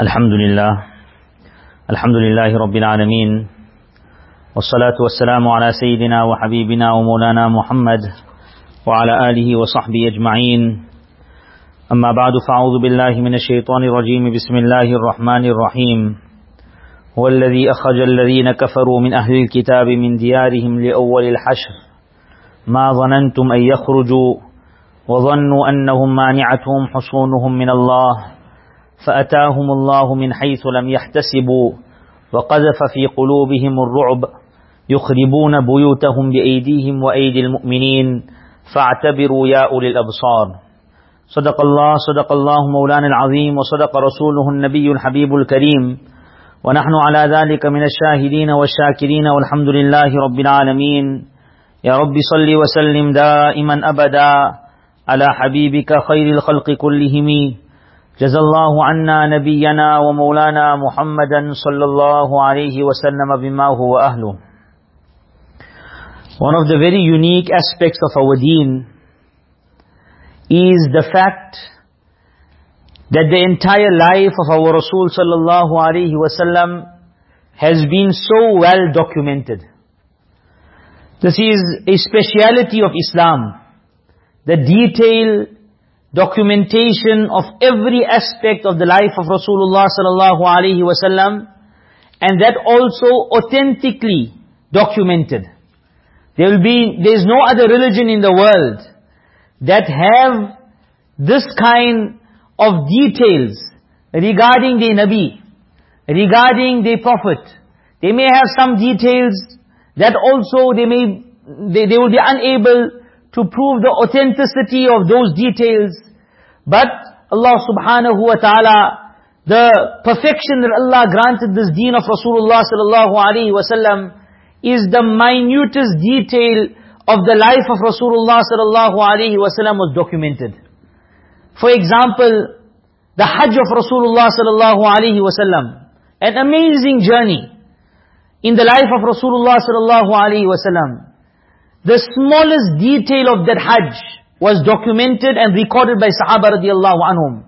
الحمد لله الحمد لله رب العالمين والصلاة والسلام على سيدنا وحبيبنا ومولانا محمد وعلى آله وصحبه أجمعين أما بعد فأعوذ بالله من الشيطان الرجيم بسم الله الرحمن الرحيم هو الذي أخرج الذين كفروا من أهل الكتاب من ديارهم لأول الحشر ما ظننتم أن يخرجوا وظنوا أنهم مانعتهم حصونهم من الله فأتاهم الله من حيث لم يحتسبوا وقذف في قلوبهم الرعب يخربون بيوتهم بأيديهم وأيدي المؤمنين فاعتبروا يا أولي الأبصار. صدق الله صدق الله مولانا العظيم وصدق رسوله النبي الحبيب الكريم. ونحن على ذلك من الشاهدين والشاكرين والحمد لله رب العالمين. يا رب صل وسلم دائما أبدا على حبيبك خير الخلق كلهم. جزا الله عنا نبينا ومولانا محمدا صلى الله عليه وسلم بما هو أهله One of the very unique aspects of our deen is the fact that the entire life of our Rasul sallallahu alaihi wasallam has been so well documented. This is a speciality of Islam. The detailed documentation of every aspect of the life of Rasulullah sallallahu alaihi wasallam and that also authentically documented. There will be, there is no other religion in the world that have this kind of details regarding the Nabi, regarding the Prophet. They may have some details that also they may, they, they will be unable to prove the authenticity of those details. But Allah subhanahu wa ta'ala, the perfection that Allah granted this deen of Rasulullah sallallahu alaihi wasallam, is the minutest detail of the life of Rasulullah sallallahu alaihi wasallam was documented. For example, the Hajj of Rasulullah sallallahu alaihi wasallam, an amazing journey in the life of Rasulullah sallallahu alaihi wasallam. The smallest detail of that Hajj was documented and recorded by Sahaba radiallahu anhum.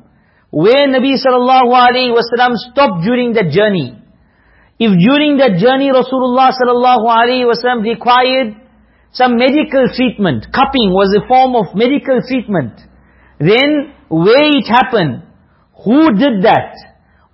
Where Nabi sallallahu alaihi wasallam stopped during that journey. If during that journey Rasulullah sallallahu alaihi wasallam required some medical treatment, cupping was a form of medical treatment, then where it happened, who did that,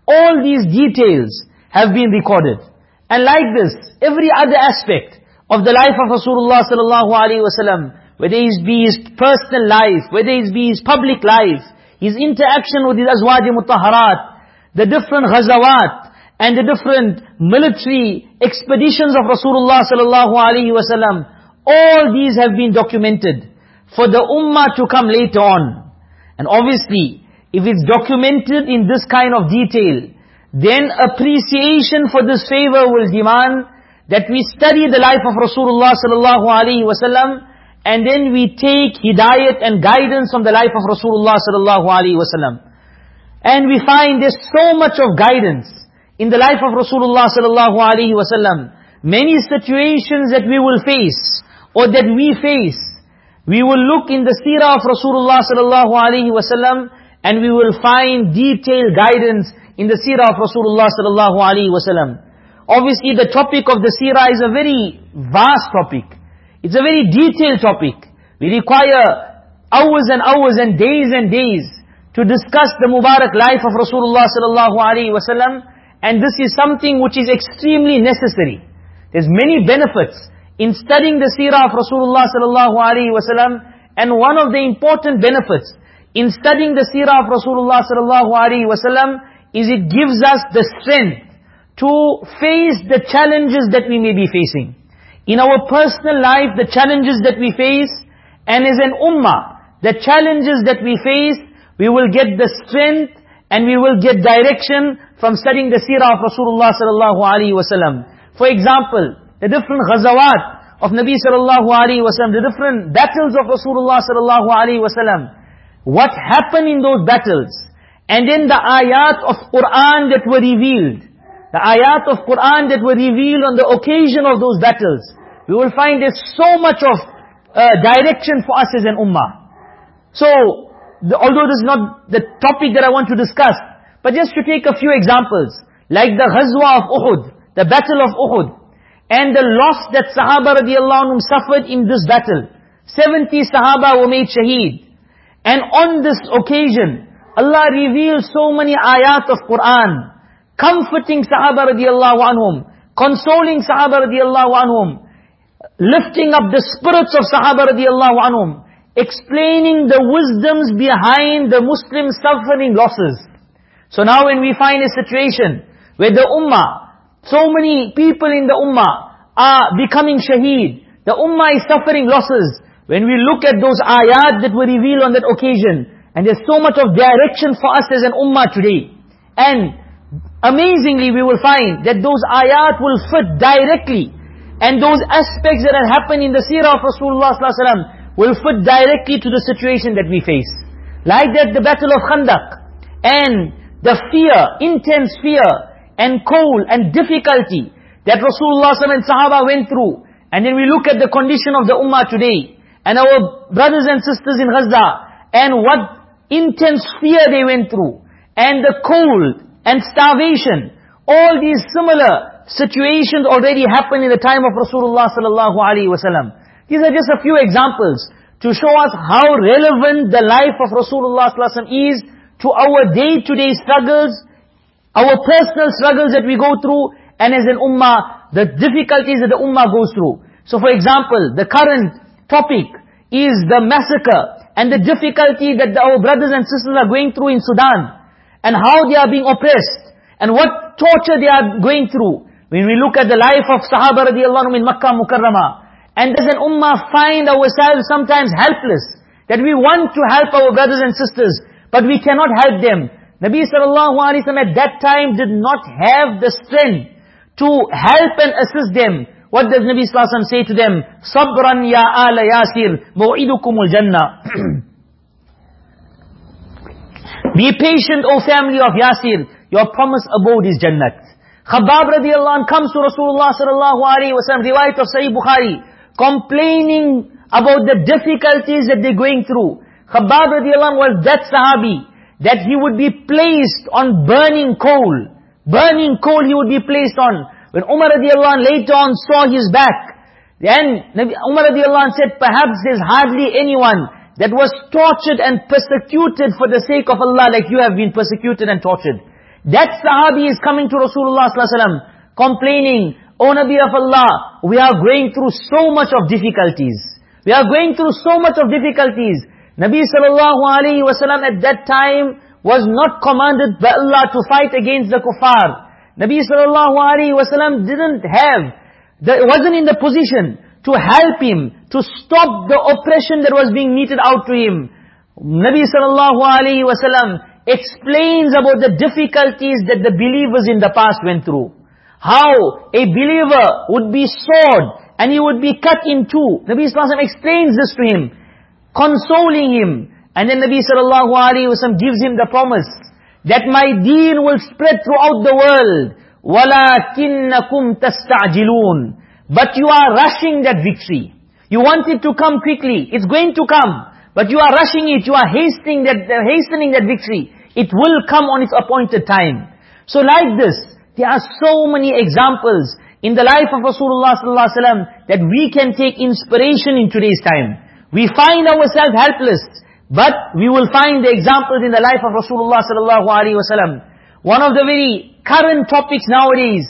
all these details have been recorded. And like this, every other aspect of the life of Rasulullah sallallahu alaihi wasallam, whether it be his personal life, whether it be his public life, his interaction with his azwaj mutahharat, the different ghazawat, and the different military expeditions of Rasulullah sallallahu alaihi wasallam, all these have been documented for the ummah to come later on. And obviously, if it's documented in this kind of detail, then appreciation for this favor will demand that we study the life of Rasulullah sallallahu alaihi wasallam, and then we take hidayat and guidance from the life of Rasulullah sallallahu alaihi wasallam. And we find there's so much of guidance in the life of Rasulullah sallallahu alaihi wasallam. Many situations that we will face, or that we face, we will look in the seerah of Rasulullah sallallahu alaihi wasallam, and we will find detailed guidance in the seerah of Rasulullah sallallahu alaihi wasallam. Obviously the topic of the seerah is a very vast topic. It's a very detailed topic. We require hours and hours and days and days to discuss the Mubarak life of Rasulullah sallallahu alaihi wasallam, and this is something which is extremely necessary. There's many benefits in studying the seerah of Rasulullah sallallahu alaihi wasallam, and one of the important benefits in studying the seerah of Rasulullah sallallahu alaihi wasallam is it gives us the strength to face the challenges that we may be facing. In our personal life, the challenges that we face, and as an ummah, the challenges that we face, we will get the strength and we will get direction from studying the seerah of Rasulullah sallallahu alaihi wasallam. For example, the different ghazawat of Nabi sallallahu alaihi wasallam, the different battles of Rasulullah sallallahu alaihi wasallam, what happened in those battles, and then the ayat of Qur'an that were revealed, the ayat of Qur'an that were revealed on the occasion of those battles, we will find there's so much of uh, direction for us as an ummah. So, the, although this is not the topic that I want to discuss, But just to take a few examples, like the Ghazwa of Uhud, the battle of Uhud, and the loss that Sahaba radiallahu anhum suffered in this battle. 70 Sahaba were made shaheed. And on this occasion, Allah revealed so many ayat of Quran, comforting Sahaba radiallahu anhum, consoling Sahaba radiallahu anhum, lifting up the spirits of Sahaba radiallahu anhum, explaining the wisdoms behind the Muslim suffering losses. So now when we find a situation where the ummah so many people in the ummah are becoming shaheed. The ummah is suffering losses. When we look at those ayat that were revealed on that occasion, and there's so much of direction for us as an ummah today. And amazingly we will find that those ayat will fit directly. And those aspects that have happened in the seerah of Rasulullah ﷺ will fit directly to the situation that we face. Like that the battle of Khandaq. And the fear, intense fear, and cold and difficulty that Rasulullah and Sahaba went through. And then we look at the condition of the Ummah today, and our brothers and sisters in Gaza, and what intense fear they went through, and the cold and starvation. All these similar situations already happened in the time of Rasulullah sallallahu alaihi wasallam. These are just a few examples to show us how relevant the life of Rasulullah sallallahu is to our day-to-day struggles our personal struggles that we go through, and as an ummah, the difficulties that the ummah goes through. So for example, the current topic is the massacre and the difficulty that our brothers and sisters are going through in Sudan, and how they are being oppressed, and what torture they are going through. When we look at the life of Sahaba radiallahu in Makkah Mukarramah, and as an ummah find ourselves sometimes helpless, that we want to help our brothers and sisters, but we cannot help them. Nabi sallallahu alayhi wa at that time did not have the strength to help and assist them. What does Nabi sallallahu alayhi wa say to them? Sabran ya ala yasir, mu'idukumul jannah. Be patient, O family of Yasir. Your promised abode is Jannat. Khabbab radiallahu anh comes to Rasulullah sallallahu alayhi wa sallam, riwayat of Sahih Bukhari, complaining about the difficulties that they're going through. Khabbab radiallahu anh was that sahabi that he would be placed on burning coal. Burning coal he would be placed on. When Umar radiallahu anh later on saw his back, then Umar radiallahu anh said, perhaps there's hardly anyone that was tortured and persecuted for the sake of Allah like you have been persecuted and tortured. That sahabi is coming to Rasulullah complaining, O Nabi of Allah, we are going through so much of difficulties. We are going through so much of difficulties. Nabi sallallahu alayhi wasallam at that time was not commanded by Allah to fight against the kuffar. Nabi sallallahu alayhi wasallam didn't have, the, wasn't in the position to help him, to stop the oppression that was being meted out to him. Nabi sallallahu alayhi wasallam explains about the difficulties that the believers in the past went through. How a believer would be sawed and he would be cut in two. Nabi sallallahu alayhi wasallam explains this to him consoling him. And then Nabi sallallahu alayhi wa gives him the promise that my deen will spread throughout the world. وَلَكِنَّكُمْ تَسْتَعْجِلُونَ but you are rushing that victory. You want it to come quickly. It's going to come. But you are rushing it. You are hastening that, uh, hastening that victory. It will come on its appointed time. So like this, there are so many examples in the life of Rasulullah sallallahu alaihi wasallam that we can take inspiration in today's time. We find ourselves helpless, but we will find the examples in the life of Rasulullah sallallahu alaihi wasallam. One of the very current topics nowadays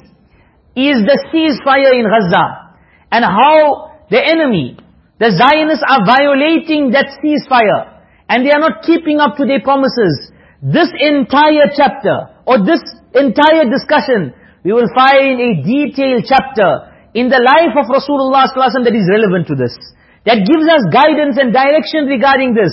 is the ceasefire in Gaza and how the enemy, the Zionists are violating that ceasefire and they are not keeping up to their promises. This entire chapter or this entire discussion, we will find a detailed chapter in the life of Rasulullah sallallahu that is relevant to this that gives us guidance and direction regarding this.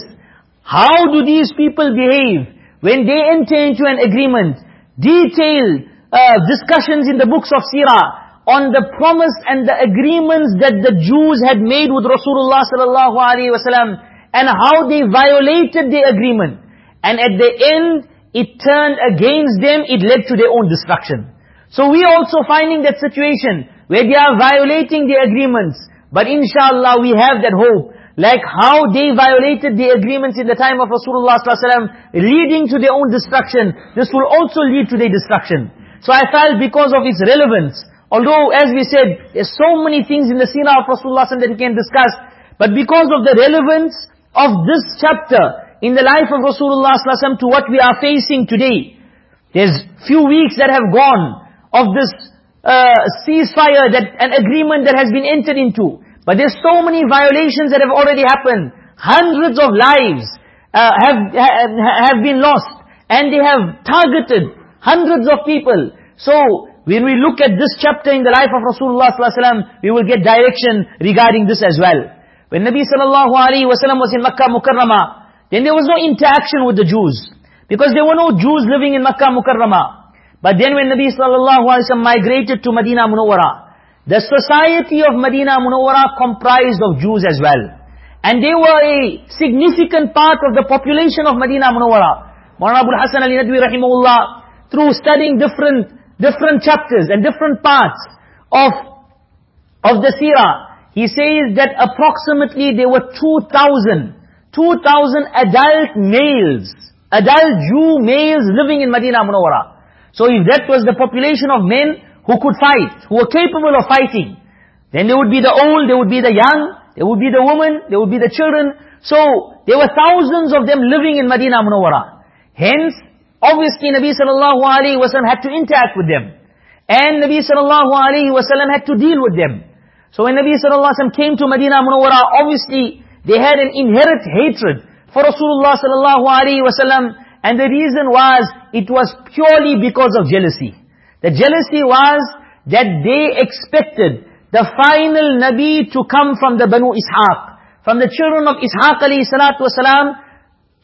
How do these people behave when they enter into an agreement? Detailed uh, discussions in the books of Sirah on the promise and the agreements that the Jews had made with Rasulullah sallallahu alaihi wasallam and how they violated the agreement. And at the end, it turned against them, it led to their own destruction. So we are also finding that situation where they are violating the agreements. But inshallah we have that hope. like how they violated the agreements in the time of Rasulullah ﷺ, leading to their own destruction, this will also lead to their destruction. So I felt because of its relevance, although as we said, there's so many things in the seerah of Rasulullah that we can discuss, but because of the relevance of this chapter in the life of Rasulullah to what we are facing today, there's few weeks that have gone of this uh, ceasefire, that an agreement that has been entered into. But there's so many violations that have already happened. Hundreds of lives uh, have, have been lost. And they have targeted hundreds of people. So, when we look at this chapter in the life of Rasulullah we will get direction regarding this as well. When Nabi sallallahu alayhi wa was in Makkah Mukarramah, then there was no interaction with the Jews. Because there were no Jews living in Makkah Mukarramah. But then when Nabi sallallahu alayhi wa migrated to Madinah Munawwarah, the society of Medina Munawwara comprised of Jews as well. And they were a significant part of the population of Medina Munawwara. Maulana Abu Hassan Ali Nadwi rahimahullah, through studying different, different chapters and different parts of, of the seerah, he says that approximately there were 2,000, 2,000 adult males, adult Jew males living in Medina Munawwara. So if that was the population of men, who could fight, who were capable of fighting. Then there would be the old, there would be the young, there would be the women, there would be the children. So, there were thousands of them living in Madinah Munawwara. Hence, obviously Nabi sallallahu alayhi wa had to interact with them. And Nabi sallallahu alayhi wa had to deal with them. So when Nabi sallallahu alayhi wa came to Madinah Munawwara, obviously they had an inherent hatred for Rasulullah sallallahu alayhi wa and the reason was, it was purely because of jealousy. The jealousy was that they expected the final Nabi to come from the Banu Ishaq. From the children of Ishaq alayhi salatu wasalam,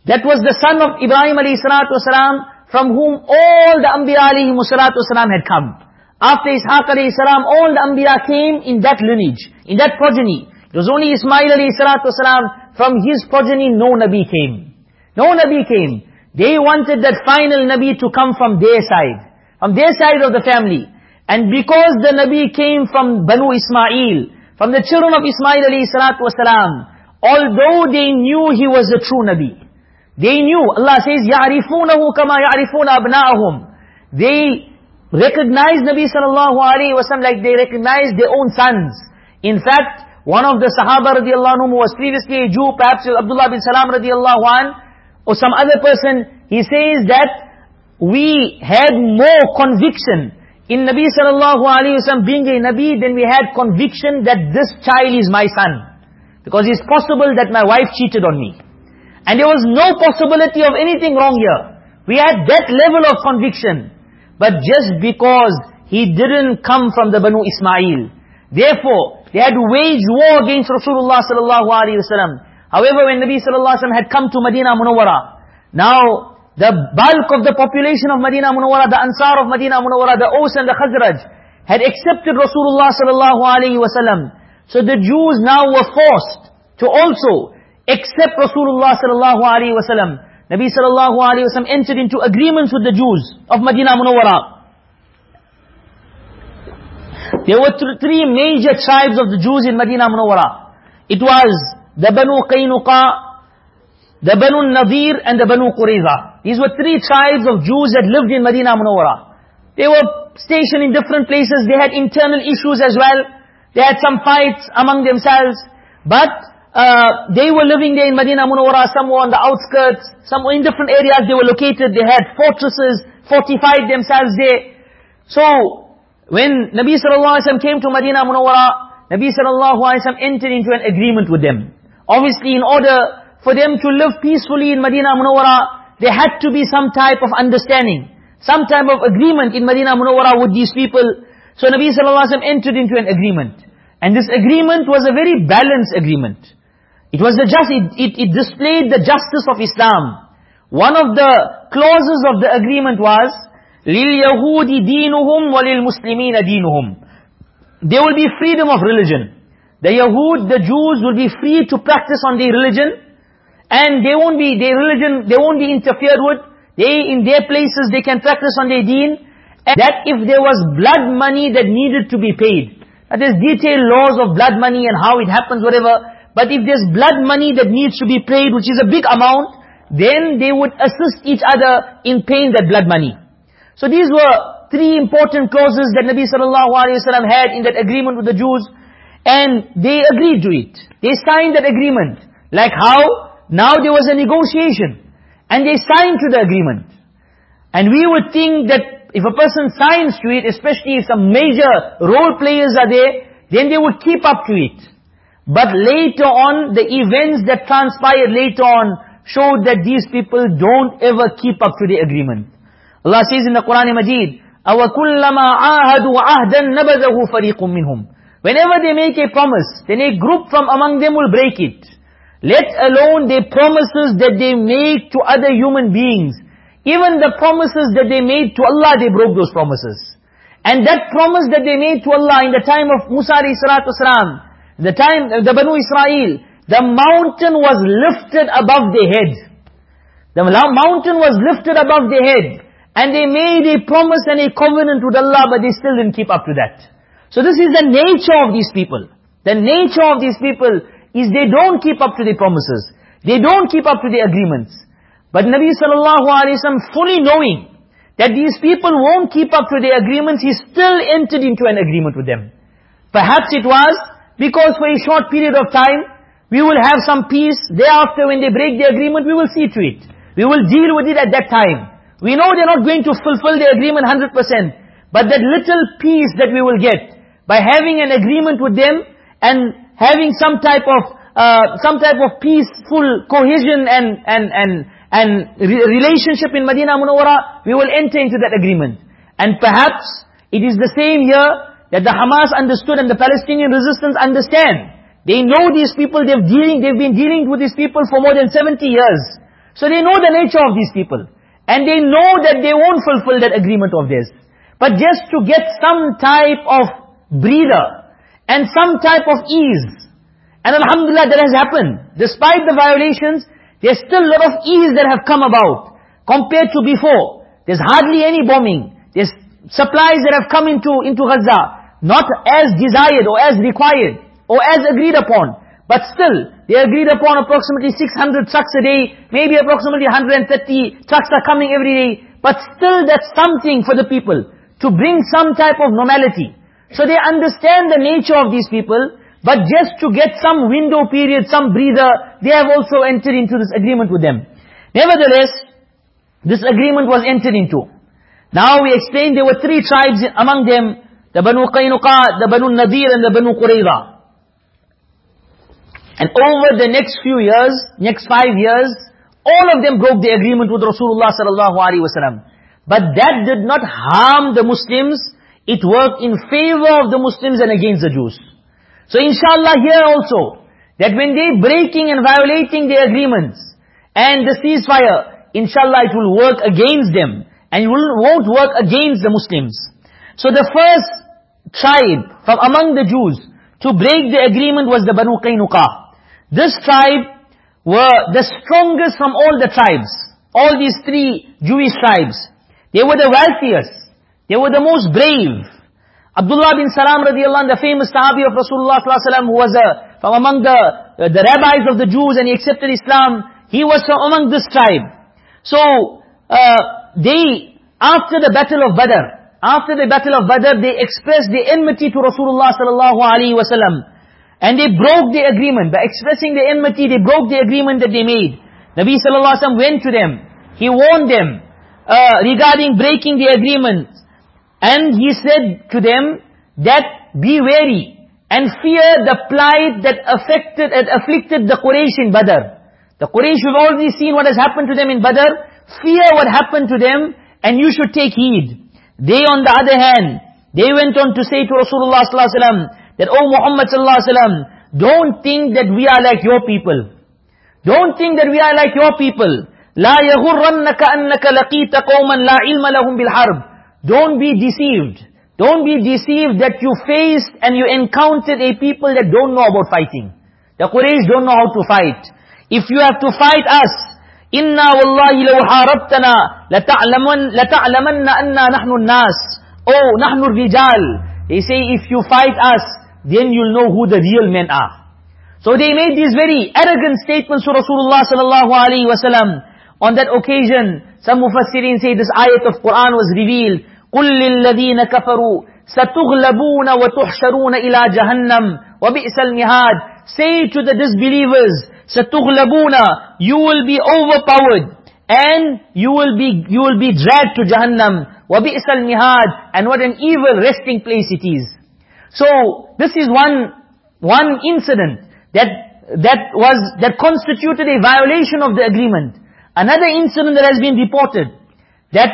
that was the son of Ibrahim alayhi salatu wasalam, from whom all the Anbiya alayhi salatu wasalam had come. After Ishaq alayhi salam, all the Anbiya came in that lineage, in that progeny. It was only Ismail alayhi salatu wasalam, from his progeny no Nabi came. No Nabi came. They wanted that final Nabi to come from their side from their side of the family. And because the Nabi came from Banu Ismail, from the children of Ismail alayhi salatu wasalam, although they knew he was a true Nabi, they knew, Allah says, يَعْرِفُونَهُ كَمَا يَعْرِفُونَ أَبْنَاءَهُمْ They recognized Nabi sallallahu alayhi wasallam like they recognized their own sons. In fact, one of the Sahaba radiallahu anhu who was previously a Jew, perhaps Abdullah bin Salam radiallahu an, or some other person, he says that we had more conviction in Nabi sallallahu alayhi wa being a Nabi than we had conviction that this child is my son. Because it's possible that my wife cheated on me. And there was no possibility of anything wrong here. We had that level of conviction. But just because he didn't come from the Banu Ismail. Therefore, they had waged war against Rasulullah sallallahu alayhi wa However, when Nabi sallallahu alayhi wa had come to Medina Munawwara, now the bulk of the population of Madinah Munawwara, the Ansar of Madinah Munawwara, the Aus and the Khazraj, had accepted Rasulullah sallallahu alaihi wasallam. So the Jews now were forced to also accept Rasulullah sallallahu alaihi wasallam. Nabi sallallahu alaihi wasallam entered into agreements with the Jews of Madinah Munawwara. There were th three major tribes of the Jews in Madinah Munawwara. It was the Banu Qaynuqa, the Banu Nadir and the Banu Qurayza. These were three tribes of Jews that lived in Medina Munawwara. They were stationed in different places. They had internal issues as well. They had some fights among themselves. But uh, they were living there in Medina Munawwara. Some were on the outskirts. Some were in different areas they were located. They had fortresses, fortified themselves there. So, when Nabi sallallahu alaihi wasallam came to Medina Munawwara, Nabi sallallahu alaihi wasallam entered into an agreement with them. Obviously, in order for them to live peacefully in Madinah Munawwara, there had to be some type of understanding, some type of agreement in Madinah Munawwara with these people. So Nabi sallallahu alaihi wasallam entered into an agreement. And this agreement was a very balanced agreement. It was the just, it, it, it displayed the justice of Islam. One of the clauses of the agreement was, لِلْيَهُودِ دِينُهُمْ وَلِلْمُسْلِمِينَ دِينُهُمْ There will be freedom of religion. The Yahud, the Jews will be free to practice on their religion, and they won't be, their religion, they won't be interfered with. They, in their places, they can practice on their deen. And that if there was blood money that needed to be paid, that is detailed laws of blood money and how it happens, whatever. but if there's blood money that needs to be paid, which is a big amount, then they would assist each other in paying that blood money. So these were three important clauses that Nabi sallallahu alayhi wa had in that agreement with the Jews. And they agreed to it. They signed that agreement. Like how? Now there was a negotiation. And they signed to the agreement. And we would think that if a person signs to it, especially if some major role players are there, then they would keep up to it. But later on, the events that transpired later on showed that these people don't ever keep up to the agreement. Allah says in the Quran Majid, أَوَكُلَّمَا عَاهَدُوا عَهْدًا نَبَذَهُ فَرِيقٌ مِّنْهُمْ Whenever they make a promise, then a group from among them will break it. Let alone the promises that they make to other human beings. Even the promises that they made to Allah, they broke those promises. And that promise that they made to Allah in the time of Musa alayhi salatu the time, the Banu Israel, the mountain was lifted above their head. The mountain was lifted above their head. And they made a promise and a covenant with Allah, but they still didn't keep up to that. So this is the nature of these people. The nature of these people is they don't keep up to the promises. They don't keep up to the agreements. But Nabi sallallahu alayhi wa fully knowing that these people won't keep up to the agreements, he still entered into an agreement with them. Perhaps it was because for a short period of time, we will have some peace. Thereafter, when they break the agreement, we will see to it. We will deal with it at that time. We know they're not going to fulfill the agreement 100%. But that little peace that we will get by having an agreement with them and having some type of uh, some type of peaceful cohesion and and and and re relationship in Medina Munawwara, we will enter into that agreement. And perhaps it is the same year that the Hamas understood and the Palestinian resistance understand. They know these people, they've dealing, they've been dealing with these people for more than 70 years. So they know the nature of these people. And they know that they won't fulfill that agreement of theirs. But just to get some type of breather and some type of ease. And Alhamdulillah that has happened. Despite the violations, there's still a lot of ease that have come about compared to before. There's hardly any bombing. There's supplies that have come into, into Gaza. Not as desired or as required or as agreed upon. But still, they agreed upon approximately 600 trucks a day, maybe approximately 130 trucks are coming every day, but still that's something for the people, to bring some type of normality. So they understand the nature of these people, but just to get some window period, some breather, they have also entered into this agreement with them. Nevertheless, this agreement was entered into. Now we explained there were three tribes among them, the Banu Qaynuqa, the Banu Nadir and the Banu Qurayza. And over the next few years, next five years, all of them broke the agreement with Rasulullah sallallahu alaihi wasallam. But that did not harm the Muslims. It worked in favor of the Muslims and against the Jews. So inshallah here also, that when they breaking and violating the agreements and the ceasefire, inshallah it will work against them and it won't work against the Muslims. So the first tribe from among the Jews to break the agreement was the Banu Qaynuqa. This tribe were the strongest from all the tribes. All these three Jewish tribes. They were the wealthiest. They were the most brave. Abdullah bin Salam radiallahu anh, the famous Sahabi of Rasulullah sallallahu who was a, from among the, uh, the rabbis of the Jews and he accepted Islam, he was from among this tribe. So, uh, they, after the battle of Badr, after the battle of Badr, they expressed the enmity to Rasulullah sallallahu alaihi wasallam. And they broke the agreement. By expressing the enmity, they broke the agreement that they made. Nabi sallallahu alaihi wasallam went to them. He warned them uh, regarding breaking the agreement. And he said to them that be wary and fear the plight that affected and afflicted the Quraysh in Badr. The Quraysh have already seen what has happened to them in Badr Fear what happened to them and you should take heed. They on the other hand, they went on to say to Rasulullah sallallahu alaihi wasallam, that, oh Muhammad sallallahu alaihi wasallam, don't think that we are like your people. Don't think that we are like your people. لا يغرنك أنك لقيت قوما لا علم لهم بالحرب. Don't be deceived. Don't be deceived that you faced and you encountered a people that don't know about fighting. The Quraysh don't know how to fight. If you have to fight us, إِنَّا وَاللَّهِ لَوْ حَارَبْتَنَا لَتَعْلَمَنَّ, لتعلمن أَنَّا نَحْنُ النَّاسِ Oh, نَحْنُ الرِّجَالِ They say, if you fight us, then you'll know who the real men are. So they made these very arrogant statements to Rasulullah sallallahu alaihi wasallam. On that occasion, some mufassirin say this ayat of Quran was revealed. قُلْ لِلَّذِينَ كَفَرُوا سَتُغْلَبُونَ وَتُحْشَرُونَ إِلَى جَهَنَّمْ وَبِئْسَ الْمِهَادِ Say to the disbelievers, Satuglabuna, you will be overpowered and you will be you will be dragged to Jahannam. Wabi'sal mihad and what an evil resting place it is. So this is one one incident that that was that constituted a violation of the agreement. Another incident that has been reported that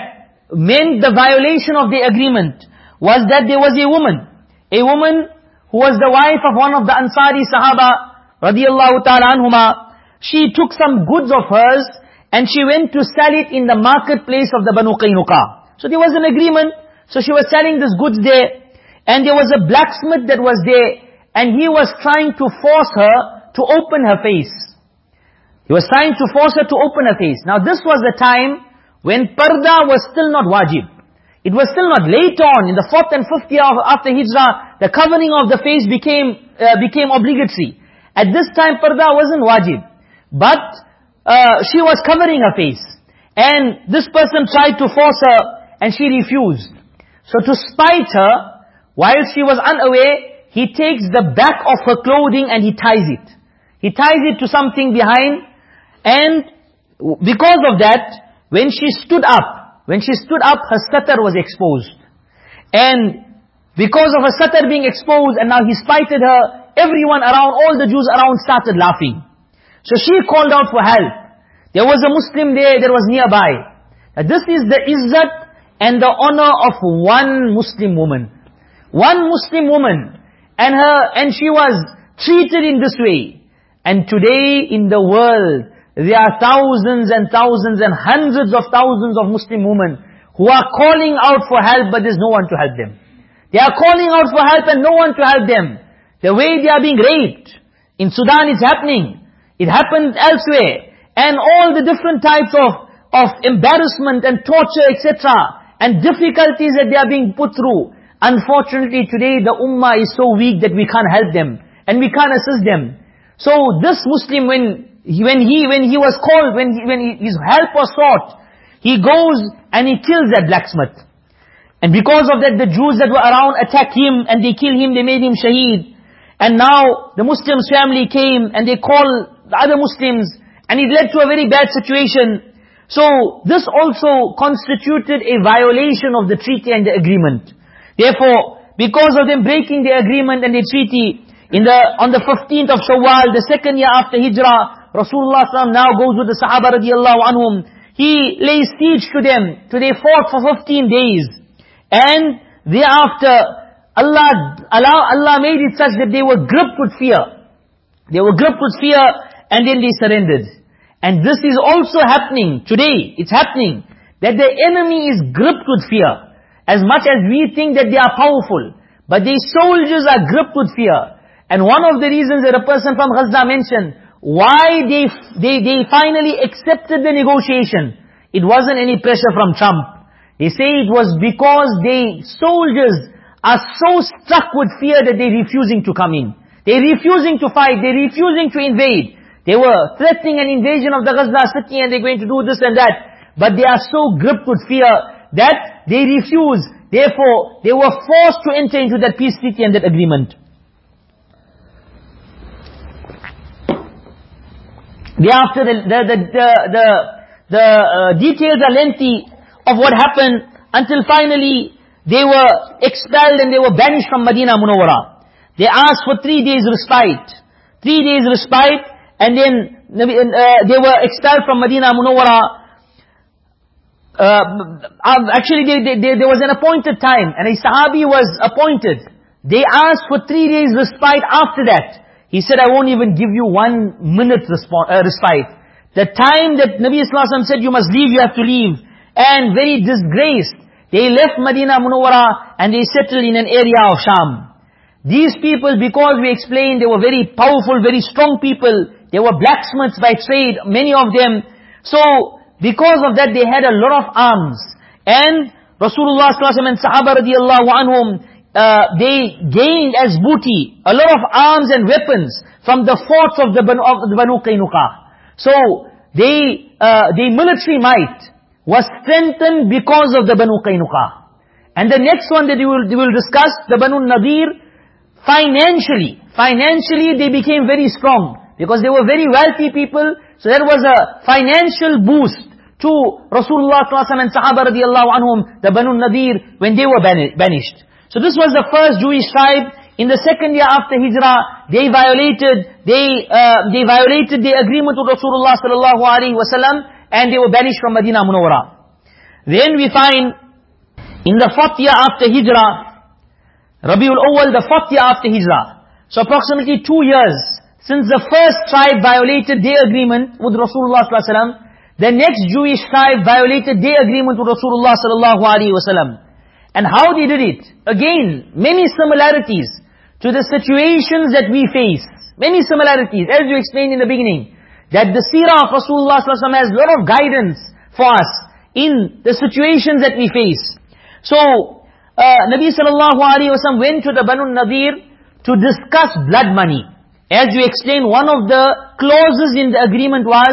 meant the violation of the agreement was that there was a woman, a woman who was the wife of one of the Ansari Sahaba radiallahu ta'ala anhuma, she took some goods of hers, and she went to sell it in the marketplace of the Banu Qaynuqa. So there was an agreement, so she was selling these goods there, and there was a blacksmith that was there, and he was trying to force her to open her face. He was trying to force her to open her face. Now this was the time when parda was still not wajib. It was still not later on, in the fourth and fifth year of, after hijrah, the covering of the face became, uh, became obligatory. At this time parda wasn't wajib. But uh, she was covering her face. And this person tried to force her, and she refused. So to spite her, while she was unaware, he takes the back of her clothing and he ties it. He ties it to something behind and because of that, when she stood up, when she stood up, her satar was exposed. And because of her satar being exposed and now he spited her, everyone around, all the Jews around started laughing. So she called out for help. There was a Muslim there that was nearby. Now this is the izzat and the honor of one Muslim woman. One Muslim woman, and her, and she was treated in this way. And today in the world, there are thousands and thousands and hundreds of thousands of Muslim women who are calling out for help, but there's no one to help them. They are calling out for help and no one to help them. The way they are being raped. In Sudan it's happening. It happened elsewhere. And all the different types of, of embarrassment and torture, etc. And difficulties that they are being put through. Unfortunately today the ummah is so weak that we can't help them. And we can't assist them. So this Muslim when, when he, when he was called, when, he, when his help was sought, he goes and he kills that blacksmith. And because of that the Jews that were around attack him and they kill him, they made him shaheed. And now the Muslims family came and they call the other Muslims and it led to a very bad situation. So this also constituted a violation of the treaty and the agreement. Therefore, because of them breaking the agreement and the treaty, in the, on the 15th of Shawwal, the second year after Hijrah, Rasulullah now goes with the Sahaba radiallahu anhum. He lays siege to them. To they fought for 15 days. And thereafter, Allah, Allah, Allah made it such that they were gripped with fear. They were gripped with fear and then they surrendered. And this is also happening today. It's happening. That the enemy is gripped with fear. As much as we think that they are powerful. But these soldiers are gripped with fear. And one of the reasons that a person from Gaza mentioned, why they, they, they finally accepted the negotiation. It wasn't any pressure from Trump. They say it was because they, soldiers, are so struck with fear that they're refusing to come in. They're refusing to fight, they're refusing to invade. They were threatening an invasion of the Gaza city and they're going to do this and that. But they are so gripped with fear that they refused. Therefore, they were forced to enter into that peace treaty and that agreement. Thereafter, the, the, the, the, the, the uh, details are lengthy of what happened until finally they were expelled and they were banished from Medina Munawwara. They asked for three days respite. Three days respite and then uh, they were expelled from Medina Munawwara uh, um, actually they, they, they, there was an appointed time and a sahabi was appointed. They asked for three days respite after that. He said, I won't even give you one minute uh, respite. The time that Nabi Wasallam said, you must leave, you have to leave. And very disgraced, they left Medina Munawwara and they settled in an area of Sham. These people, because we explained, they were very powerful, very strong people. They were blacksmiths by trade, many of them. So, because of that, they had a lot of arms. And Rasulullah ﷺ and Sahaba radiallahu anhum, uh, they gained as booty a lot of arms and weapons from the forts of the Banu, of the Banu Qaynuqa. So, they, uh, the military might was strengthened because of the Banu Qaynuqa. And the next one that we will, we will discuss, the Banu Nadir, financially, financially they became very strong. Because they were very wealthy people, so there was a financial boost to Rasulullah and Sahaba radiallahu anhum, the Banu Nadir, when they were banished. So this was the first Jewish tribe. In the second year after Hijrah, they violated, they, uh, they violated the agreement with Rasulullah sallallahu alaihi wasallam, and they were banished from Medina Munawwara. Then we find, in the fourth year after Hijrah, Rabiul Awwal, the fourth year after Hijrah. So approximately two years, since the first tribe violated their agreement with Rasulullah sallallahu alaihi wasallam, the next Jewish tribe violated their agreement with Rasulullah sallallahu alaihi wasallam. And how they did it? Again, many similarities to the situations that we face. Many similarities, as you explained in the beginning. That the seerah of Rasulullah has a lot of guidance for us in the situations that we face. So, uh, Nabi sallallahu alaihi wasallam went to the Banu Nadir to discuss blood money. As you explained, one of the clauses in the agreement was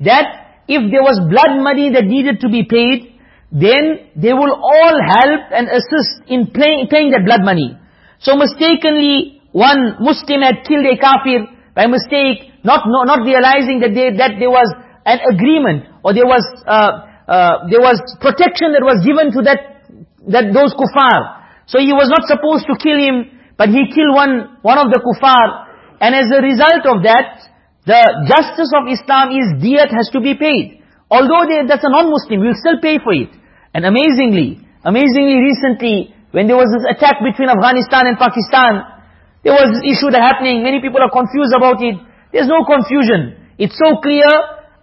that if there was blood money that needed to be paid, then they will all help and assist in paying, paying that blood money. So mistakenly, one Muslim had killed a kafir by mistake, not no, not realizing that they, that there was an agreement or there was uh, uh, there was protection that was given to that that those kuffar. So he was not supposed to kill him, but he killed one one of the kuffar, and as a result of that, the justice of Islam is diyat has to be paid. Although they, that's a non-Muslim, we'll still pay for it. And amazingly, amazingly recently, when there was this attack between Afghanistan and Pakistan, there was this issue that happening, many people are confused about it. There's no confusion. It's so clear,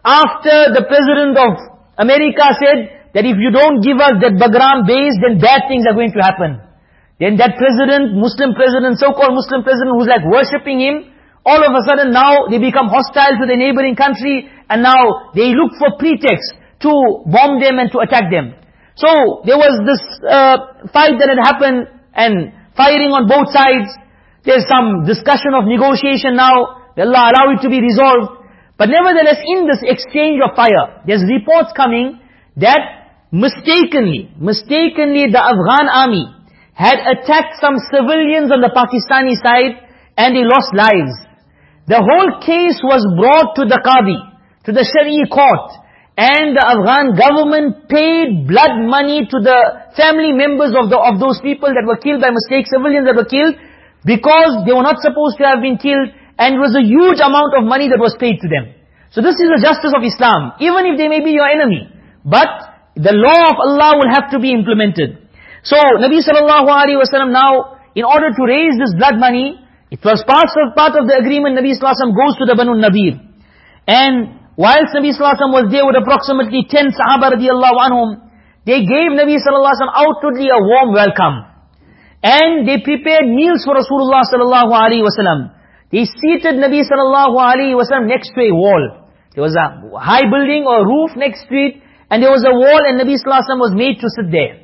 after the President of America said, that if you don't give us that Bagram base, then bad things are going to happen. Then that president, Muslim president, so-called Muslim president who's like worshipping him, all of a sudden now they become hostile to the neighboring country and now they look for pretext to bomb them and to attack them. So there was this uh, fight that had happened and firing on both sides. There's some discussion of negotiation now. May Allah allow it to be resolved. But nevertheless in this exchange of fire, there's reports coming that mistakenly, mistakenly the Afghan army had attacked some civilians on the Pakistani side and they lost lives. The whole case was brought to the Qadi, to the Shari'i court. And the Afghan government paid blood money to the family members of, the, of those people that were killed by mistake, civilians that were killed, because they were not supposed to have been killed, and it was a huge amount of money that was paid to them. So this is the justice of Islam, even if they may be your enemy. But the law of Allah will have to be implemented. So Nabi sallallahu alaihi wasallam now, in order to raise this blood money, it was part of, part of the agreement Nabi Sallallahu goes to the Banu Nadir. And whilst Nabi Sallallahu was there with approximately 10 Sahaba radiallahu anhum, they gave Nabi Sallallahu outwardly a warm welcome. And they prepared meals for Rasulullah sallallahu alaihi wasallam. They seated Nabi sallallahu alaihi wasallam next to a wall. There was a high building or roof next to it, and there was a wall and Nabi sallallahu was made to sit there.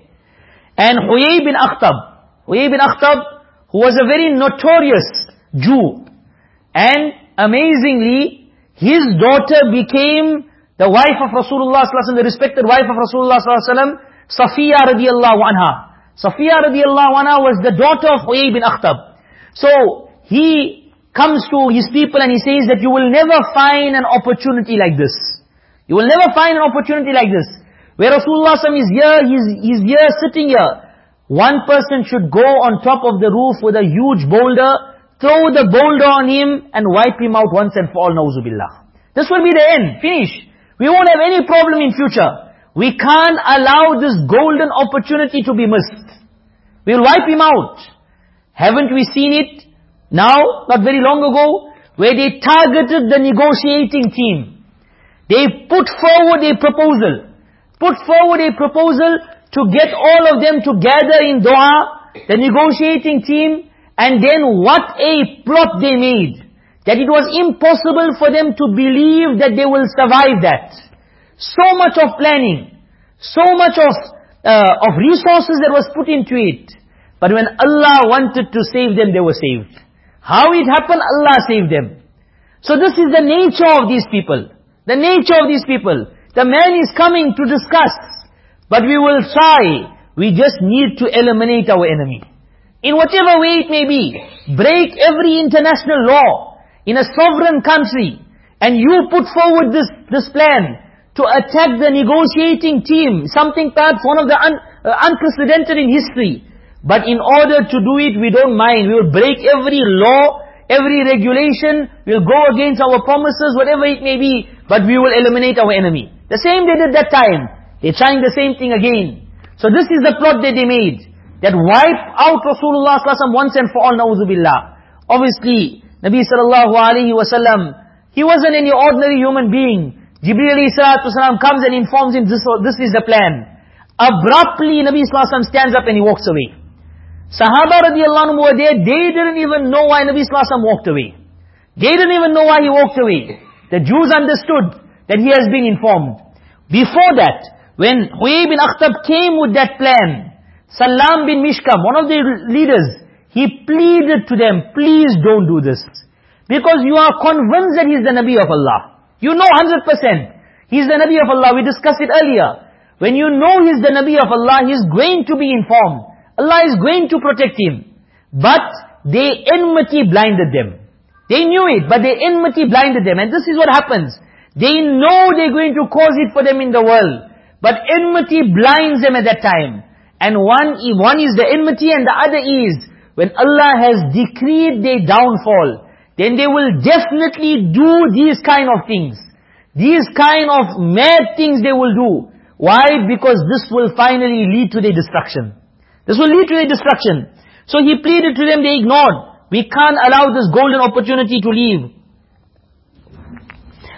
And Huyay bin Akhtab, Huyay bin Akhtab who was a very notorious Jew. And amazingly, his daughter became the wife of Rasulullah ﷺ, the respected wife of Rasulullah ﷺ, Safiya radiallahu anha. Safiya radiallahu anha was the daughter of Huyay bin Akhtab. So, he comes to his people and he says that you will never find an opportunity like this. You will never find an opportunity like this. Where Rasulullah ﷺ is here, he's, he's here sitting here. One person should go on top of the roof with a huge boulder, throw the boulder on him and wipe him out once and for all, na'uzubillah. This will be the end, finish. We won't have any problem in future. We can't allow this golden opportunity to be missed. We'll wipe him out. Haven't we seen it now, not very long ago, where they targeted the negotiating team. They put forward a proposal. Put forward a proposal to get all of them together in Doha, the negotiating team, and then what a plot they made. That it was impossible for them to believe that they will survive that. So much of planning, so much of, uh, of resources that was put into it. But when Allah wanted to save them, they were saved. How it happened, Allah saved them. So this is the nature of these people. The nature of these people. The man is coming to discuss. But we will try. We just need to eliminate our enemy. In whatever way it may be. Break every international law. In a sovereign country. And you put forward this, this plan to attack the negotiating team. Something perhaps one of the un, uh, unprecedented in history. But in order to do it, we don't mind. We will break every law, every regulation. We'll go against our promises, whatever it may be. But we will eliminate our enemy. The same they did that time. They're trying the same thing again. So this is the plot that they made. That wipe out Rasulullah sallallahu once and for all, na'udzubillah. Obviously, Nabi sallallahu alayhi wa sallam, he wasn't any ordinary human being. Jibreel alayhi comes and informs him, this, this is the plan. Abruptly, Nabi Sallallahu stands up and he walks away. Sahaba radiallahu anhu were there, they didn't even know why Nabi Sallallahu walked away. They didn't even know why he walked away. The Jews understood that he has been informed. Before that, when Huyay bin Akhtab came with that plan, Salam bin Mishkam, one of the leaders, he pleaded to them, please don't do this. Because you are convinced that he is the Nabi of Allah. You know 100%. He's the Nabi of Allah. We discussed it earlier. When you know He's the Nabi of Allah, He's going to be informed. Allah is going to protect him. But they enmity blinded them. They knew it, but they enmity blinded them. And this is what happens. They know they're going to cause it for them in the world. But enmity blinds them at that time. And one, one is the enmity and the other is, when Allah has decreed their downfall, then they will definitely do these kind of things. These kind of mad things they will do. Why? Because this will finally lead to their destruction. This will lead to their destruction. So he pleaded to them, they ignored. We can't allow this golden opportunity to leave.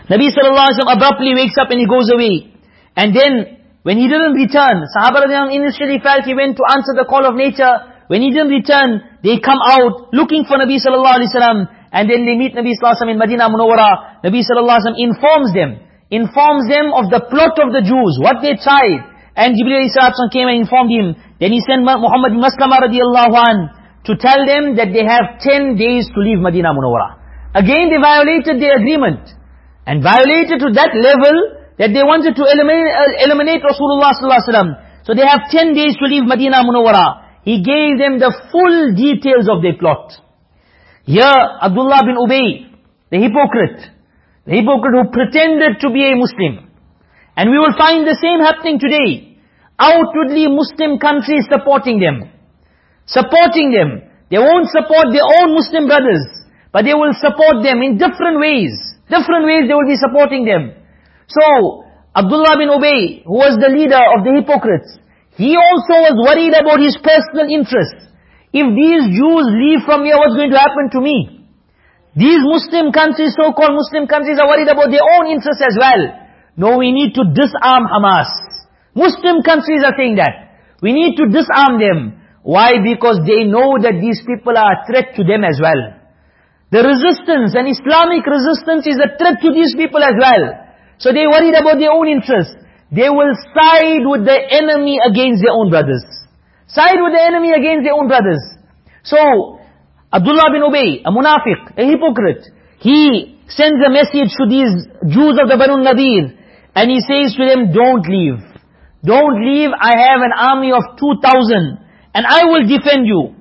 Nabi sallallahu alaihi wasallam abruptly wakes up and he goes away. And then, when he didn't return, Sahaba initially felt he went to answer the call of nature. When he didn't return, they come out looking for Nabi sallallahu alaihi wasallam. And then they meet Nabi sallallahu alaihi wasallam in Medina Munawwara. Nabi sallallahu alaihi wasallam informs them, informs them of the plot of the Jews, what they tried. And Jibreel came and informed him. Then he sent Muhammad bin Maslama radiallahu an to tell them that they have 10 days to leave Medina Munawwara. Again they violated their agreement. And violated to that level that they wanted to eliminate, eliminate Rasulullah sallallahu alaihi wasallam. So they have 10 days to leave Medina Munawwara. He gave them the full details of their plot. Here, Abdullah bin Ubay, the hypocrite, the hypocrite who pretended to be a Muslim. And we will find the same happening today. Outwardly, Muslim countries supporting them. Supporting them. They won't support their own Muslim brothers, but they will support them in different ways. Different ways they will be supporting them. So, Abdullah bin Ubay, who was the leader of the hypocrites, he also was worried about his personal interests. If these Jews leave from here, what's going to happen to me? These Muslim countries, so-called Muslim countries are worried about their own interests as well. No, we need to disarm Hamas. Muslim countries are saying that. We need to disarm them. Why? Because they know that these people are a threat to them as well. The resistance and Islamic resistance is a threat to these people as well. So they worried about their own interests. They will side with the enemy against their own brothers. Side with the enemy against their own brothers. So, Abdullah bin Ubay, a munafiq, a hypocrite, he sends a message to these Jews of the Banu Nadir, and he says to them, don't leave. Don't leave, I have an army of 2,000, and I will defend you.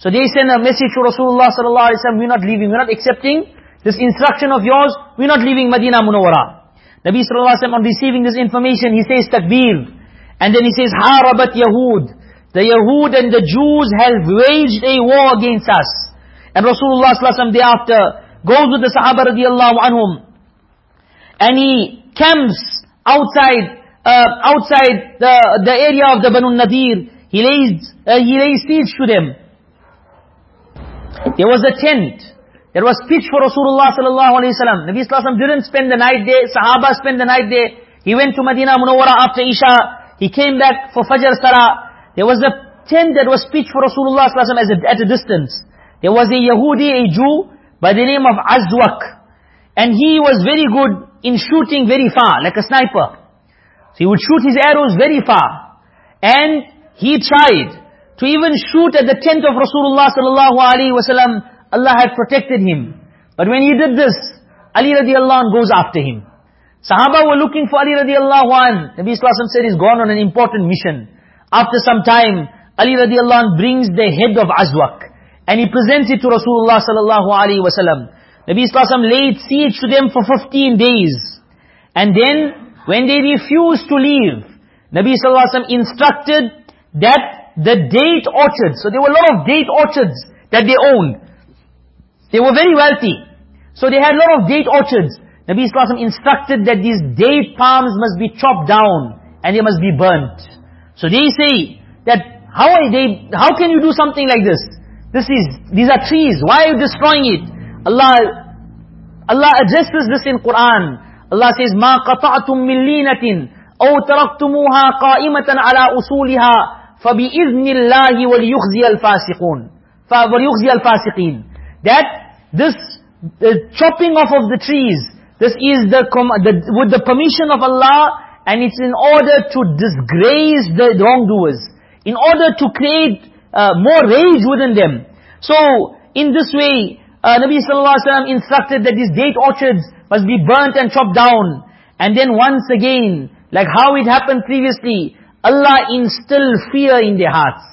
So they send a message to Rasulullah sallallahu alaihi wasallam, we're not leaving, we're not accepting this instruction of yours, we're not leaving Medina Munawwara. Nabi sallallahu alaihi wasallam on receiving this information, he says takbir, and then he says, harabat Yahud, the Yahud and the Jews have waged a war against us. And Rasulullah sallallahu thereafter goes with the Sahaba radiallahu anhum. And he camps outside, uh, outside the, the area of the Banu Nadir. He lays, uh, he lays siege to them. There was a tent. There was pitch for Rasulullah sallallahu alayhi wa sallam. Nabi sallallahu didn't spend the night there. Sahaba spent the night there. He went to Medina Munawwara after Isha. He came back for Fajr Salah. There was a tent that was pitched for Rasulullah ﷺ at a distance. There was a Yahudi, a Jew, by the name of Azwak. And he was very good in shooting very far, like a sniper. So he would shoot his arrows very far. And he tried to even shoot at the tent of Rasulullah sallallahu alaihi wasallam, Allah had protected him. But when he did this, Ali radiallahu goes after him. Sahaba were looking for Ali radiallahu anh. Nabi Sallallahu said he's gone on an important mission. After some time, Ali radiallahu brings the head of Azwak. And he presents it to Rasulullah sallallahu alaihi wasallam. Nabi Sallallahu laid siege to them for 15 days. And then, when they refused to leave, Nabi Sallallahu Alaihi Wasallam instructed that the date orchards, so there were a lot of date orchards that they owned. They were very wealthy. So they had a lot of date orchards. Nabi Sallallahu Alaihi Wasallam instructed that these date palms must be chopped down and they must be burnt. So they say that how they, how can you do something like this? This is, these are trees, why are you destroying it? Allah, Allah addresses this in Quran. Allah says, مَا قَطَعْتُم مِّن لِينَةٍ أَوْ تَرَكْتُمُوهَا قَائِمَةً عَلَى أُصُولِهَا فَبِإِذْنِ اللَّهِ وَلْيُخْزِيَ الْفَاسِقُونَ وَلْيُخْزِيَ الْفَاسِقِينَ That this the chopping off of the trees, this is the, the with the permission of Allah and it's in order to disgrace the wrongdoers, in order to create uh, more rage within them. So, in this way, uh, Nabi sallallahu alaihi wasallam instructed that these date orchards must be burnt and chopped down. And then once again, like how it happened previously, Allah instilled fear in their hearts.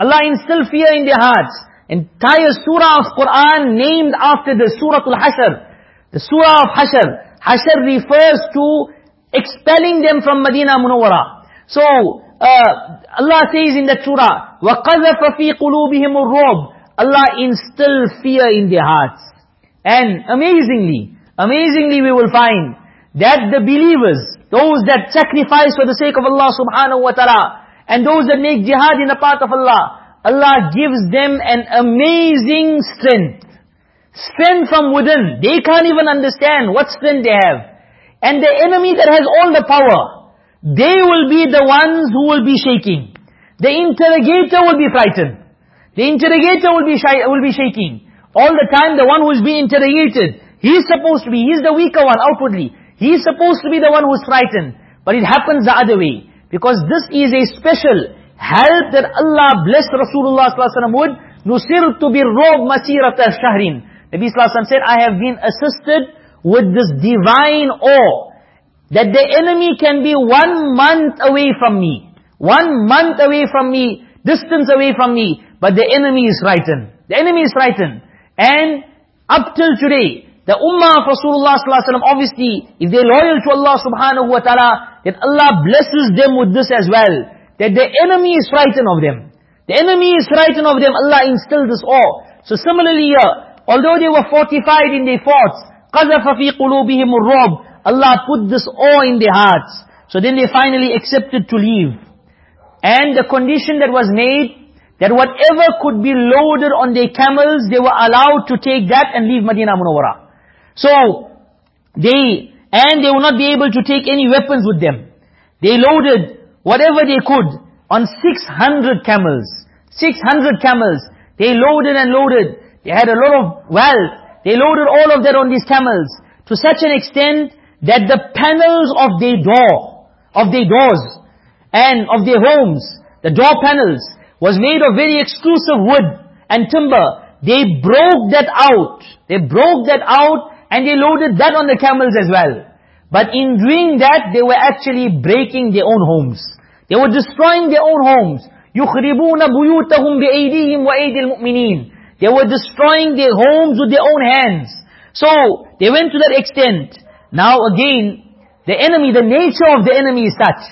Allah instilled fear in their hearts. Entire surah of Quran named after the Surah Al-Hashr. The surah of Hashr. Hashr refers to expelling them from Medina Munawwara. So, uh, Allah says in that surah, وَقَذَفَ فِي قُلُوبِهِمُ الرُّعْبِ Allah instilled fear in their hearts. And amazingly, amazingly we will find that the believers, those that sacrifice for the sake of Allah subhanahu wa ta'ala, and those that make jihad in the path of Allah, Allah gives them an amazing strength. Strength from within. They can't even understand what strength they have. And the enemy that has all the power, they will be the ones who will be shaking. The interrogator will be frightened. The interrogator will be shy, will be shaking. All the time the one who is being interrogated, he is supposed to be, he is the weaker one outwardly. He is supposed to be the one who is frightened. But it happens the other way. Because this is a special help that Allah blessed Rasulullah ﷺ with. Nusirtu masirat al shahrin. Nabi ﷺ said, I have been assisted with this divine awe that the enemy can be one month away from me. One month away from me distance away from me, but the enemy is frightened. The enemy is frightened. And up till today, the ummah of Rasulullah ﷺ, obviously, if they're loyal to Allah subhanahu wa ta'ala, that Allah blesses them with this as well. That the enemy is frightened of them. The enemy is frightened of them, Allah instilled this awe. So similarly here, although they were fortified in their forts, قَذَفَ فِي قُلُوبِهِمُ الرُّعْبِ Allah put this awe in their hearts. So then they finally accepted to leave. And the condition that was made, that whatever could be loaded on their camels, they were allowed to take that and leave Medina Munawwara. So, they, and they will not be able to take any weapons with them. They loaded whatever they could on 600 camels. 600 camels. They loaded and loaded. They had a lot of wealth. They loaded all of that on these camels to such an extent that the panels of their door, of their doors and of their homes, the door panels was made of very exclusive wood and timber. They broke that out. They broke that out and they loaded that on the camels as well. But in doing that, they were actually breaking their own homes. They were destroying their own homes. يُخْرِبُونَ بُيُوتَهُمْ بِأَيْدِيهِمْ وَأَيْدِي الْمُؤْمِنِينَ they were destroying their homes with their own hands. So, they went to that extent. Now again, the enemy, the nature of the enemy is such,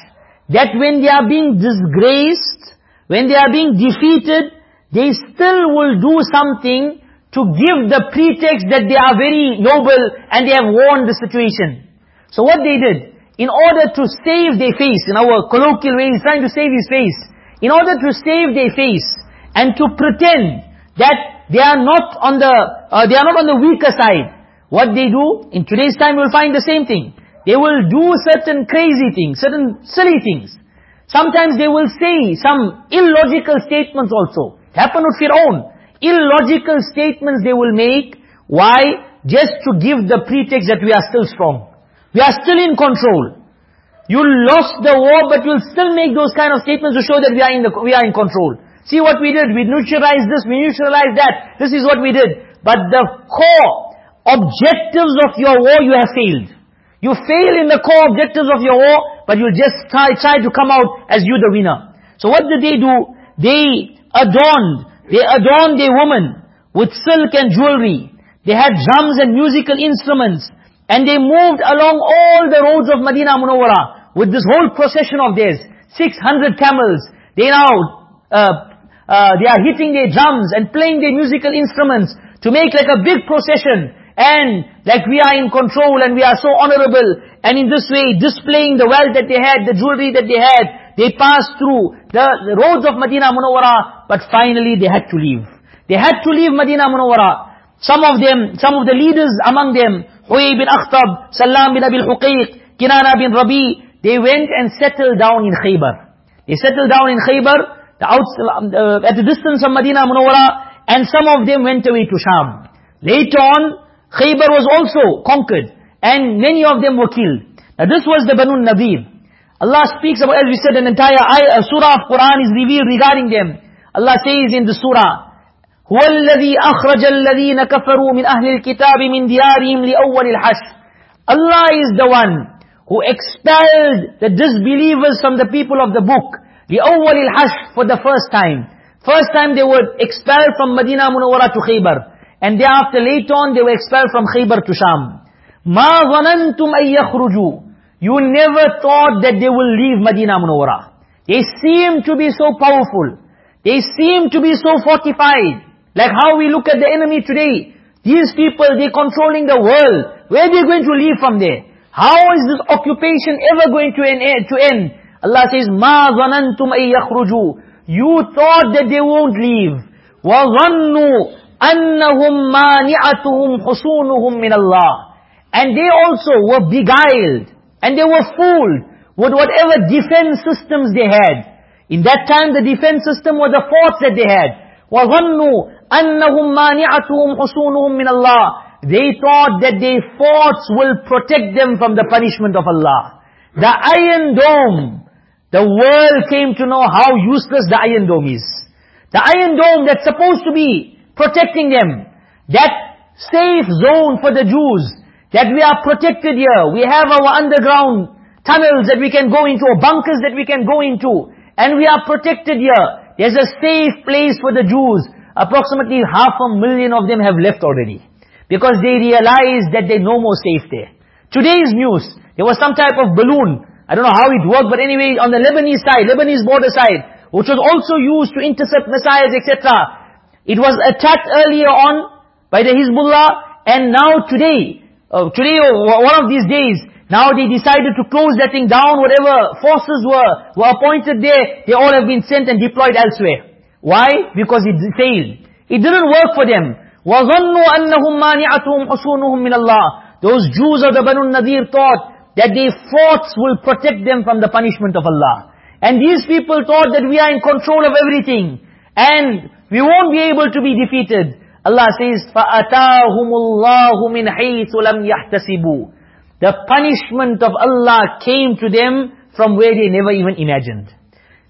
that when they are being disgraced, when they are being defeated, they still will do something to give the pretext that they are very noble and they have won the situation. So what they did, in order to save their face, in our colloquial way, he's trying to save his face. In order to save their face and to pretend that they are not on the, uh, they are not on the weaker side. What they do, in today's time we'll find the same thing. They will do certain crazy things, certain silly things. Sometimes they will say some illogical statements also. It happened with Fir'aun. Illogical statements they will make. Why? Just to give the pretext that we are still strong. We are still in control. You lost the war, but you'll still make those kind of statements to show that we are in the, we are in control. See what we did. We neutralized this, we neutralized that. This is what we did. But the core objectives of your war, you have failed. You fail in the core objectives of your war, but you'll just try, try to come out as you the winner. So what did they do? They adorned, they adorned their woman with silk and jewelry. They had drums and musical instruments. And they moved along all the roads of Madinah Munawwara with this whole procession of theirs. 600 camels. They now, uh, uh, they are hitting their drums and playing their musical instruments to make like a big procession. And like we are in control and we are so honorable. And in this way, displaying the wealth that they had, the jewelry that they had. They passed through the, the roads of Madinah Munawwara. But finally they had to leave. They had to leave Madinah Munawwara. Some of them, some of the leaders among them, Huyay bin Akhtab, Salam bin Abil Huqaiq, Kinana bin Rabi, they went and settled down in Khaybar. They settled down in Khaybar, the uh, at the distance of Medina Munawwara, and some of them went away to Sham. Later on, Khaybar was also conquered, and many of them were killed. Now this was the Banu Nadir. Allah speaks about, as we said, an entire ayah, a surah of Quran is revealed regarding them. Allah says in the surah, هو الذي أخرج الذين كفروا من أهل الكتاب من ديارهم لأول الحشر Allah is the one who expelled the disbelievers from the people of the book لأول الحشر for the first time first time they were expelled from Medina Munawwara to Khaybar and thereafter later on they were expelled from Khaybar to Sham ما ظننتم أن يخرجوا you never thought that they will leave Medina Munawwara they seem to be so powerful they seem to be so fortified like how we look at the enemy today. These people, they're controlling the world. Where are they going to leave from there? How is this occupation ever going to end? To end? Allah says, مَا ظَنَنْتُمْ أَن يَخْرُجُوا You thought that they won't leave. وَظَنُّوا أَنَّهُمْ مَانِعَتُهُمْ حُسُونُهُمْ مِنَ اللَّهِ And they also were beguiled. And they were fooled with whatever defense systems they had. In that time, the defense system was the forts that they had. وَظَنُّوا أَنَّهُمْ مَانِعَتُهُمْ حُسُونُهُمْ مِنَ اللَّهِ They thought that their forts will protect them from the punishment of Allah. The Iron Dome, the world came to know how useless the Iron Dome is. The Iron Dome that's supposed to be protecting them, that safe zone for the Jews, that we are protected here. We have our underground tunnels that we can go into, or bunkers that we can go into, and we are protected here. There's a safe place for the Jews. Approximately half a million of them have left already. Because they realized that they're no more safe there. Today's news, there was some type of balloon. I don't know how it worked, but anyway, on the Lebanese side, Lebanese border side, which was also used to intercept missiles, etc. It was attacked earlier on by the Hezbollah, and now today, uh, today or one of these days, now they decided to close that thing down, whatever forces were, were appointed there, they all have been sent and deployed elsewhere. Why? Because it failed. It didn't work for them. وَظَنُّوا أَنَّهُمْ مَانِعَتُهُمْ حُسُونُهُمْ مِنَ اللَّهِ Those Jews of the Banu Nadir thought that their forts will protect them from the punishment of Allah. And these people thought that we are in control of everything. And we won't be able to be defeated. Allah says, فَأَتَاهُمُ اللَّهُ مِنْ حَيْثُ لَمْ يَحْتَسِبُوا the punishment of Allah came to them from where they never even imagined.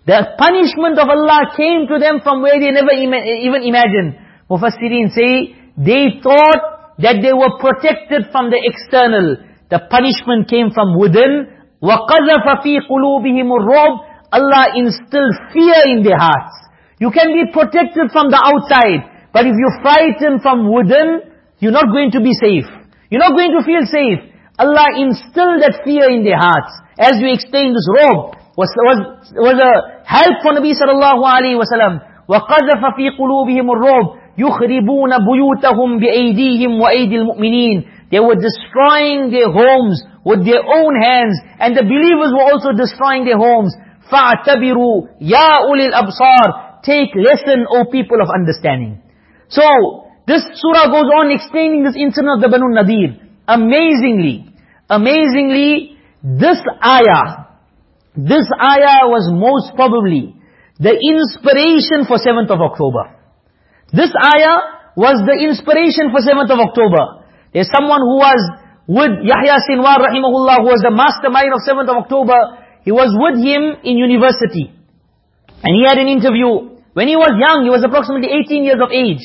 The punishment of Allah came to them from where they never even imagined. Mufassirin say, they thought that they were protected from the external. The punishment came from within. وَقَذَفَ فِي قُلُوبِهِمُ الرُّعْبِ Allah instilled fear in their hearts. You can be protected from the outside. But if you're frightened from within, you're not going to be safe. You're not going to feel safe. Allah instilled that fear in their hearts. As we explained, this ru'b was, was, was a help for Nabi sallallahu alayhi wa sallam. وَقَذَفَ فِي قُلُوبِهِمْ الرُّعْبِ يُخْرِبُونَ بُيُوتَهُمْ بِأَيْدِيهِمْ وَأَيْدِي الْمُؤْمِنِينَ They were destroying their homes with their own hands, and the believers were also destroying their homes. فَاعْتَبِرُوا يَا أُولِي الْأَبْصَارِ Take lesson, O people of understanding. So, this surah goes on explaining this incident of the Banu Nadir. Amazingly, amazingly, this ayah, this ayah was most probably the inspiration for 7th of October. This ayah was the inspiration for 7th of October. There's someone who was with Yahya Sinwar rahimahullah, who was the mastermind of 7th of October. He was with him in university. And he had an interview when he was young, he was approximately 18 years of age.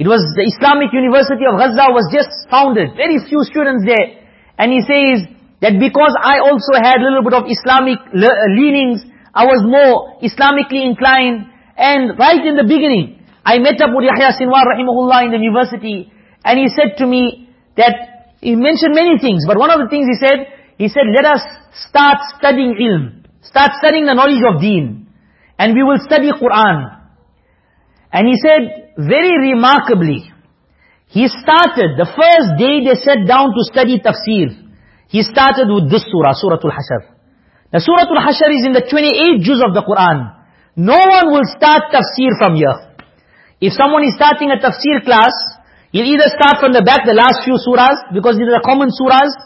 It was the Islamic University of Gaza was just founded. Very few students there. And he says that because I also had a little bit of Islamic uh, leanings, I was more Islamically inclined. And right in the beginning, I met up with Yahya Sinwar rahimahullah in the university. And he said to me that, he mentioned many things. But one of the things he said, he said, let us start studying ilm. Start studying the knowledge of deen. And we will study Qur'an. And he said, very remarkably, he started, the first day they sat down to study tafsir, he started with this surah, Surah Al-Hashr. The Surah Al-Hashr is in the 28 juz of the Quran. No one will start tafsir from here. If someone is starting a tafsir class, he'll either start from the back, the last few surahs, because these are common surahs,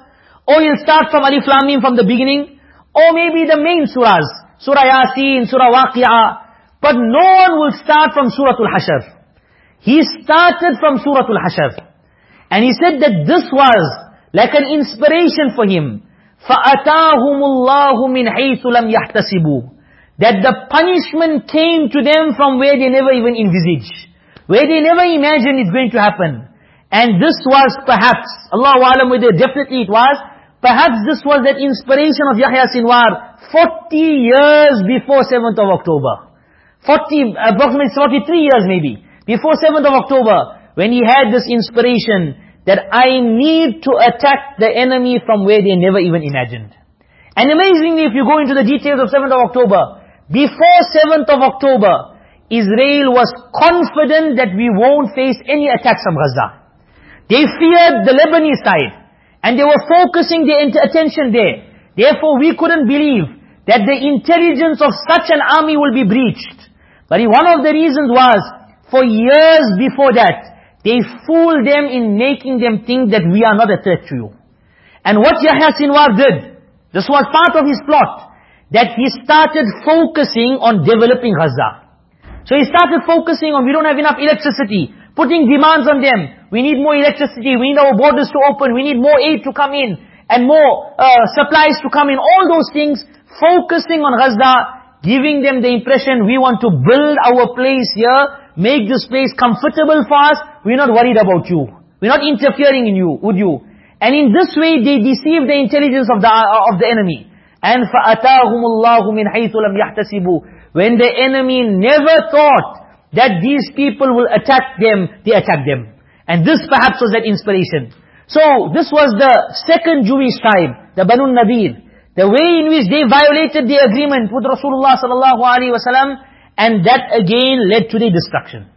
or he'll start from Alif Lam from the beginning, or maybe the main surahs, Surah Yasin, Surah Waqi'ah, but no one will start from Surah Al-Hashr. He started from Surah Al-Hashr. And he said that this was like an inspiration for him. فَأَتَاهُمُ اللَّهُ مِنْ حَيْثُ لَمْ يَحْتَسِبُوا That the punishment came to them from where they never even envisaged. Where they never imagined it's going to happen. And this was perhaps, Allah Alam whether definitely it was, perhaps this was that inspiration of Yahya Sinwar 40 years before 7th of October. 40, approximately 43 years maybe, before 7th of October, when he had this inspiration that I need to attack the enemy from where they never even imagined. And amazingly, if you go into the details of 7th of October, before 7th of October, Israel was confident that we won't face any attacks from Gaza. They feared the Lebanese side, and they were focusing their attention there. Therefore, we couldn't believe that the intelligence of such an army will be breached. But one of the reasons was, for years before that, they fooled them in making them think that we are not a threat to you. And what Yahya Sinwar did, this was part of his plot, that he started focusing on developing Gaza. So he started focusing on, we don't have enough electricity, putting demands on them. We need more electricity, we need our borders to open, we need more aid to come in, and more uh, supplies to come in. All those things, focusing on Gaza, giving them the impression we want to build our place here, make this place comfortable for us, we're not worried about you. We're not interfering in you, with you. And in this way, they deceive the intelligence of the, uh, of the enemy. And فَأَتَاهُمُ اللَّهُ مِنْ حَيْثُ لَمْ يَحْتَسِبُوا when the enemy never thought that these people will attack them, they attack them. And this perhaps was that inspiration. So, this was the second Jewish tribe, the Banu Nadir. The way in which they violated the agreement with Rasulullah sallallahu alaihi wasallam, and that again led to their destruction.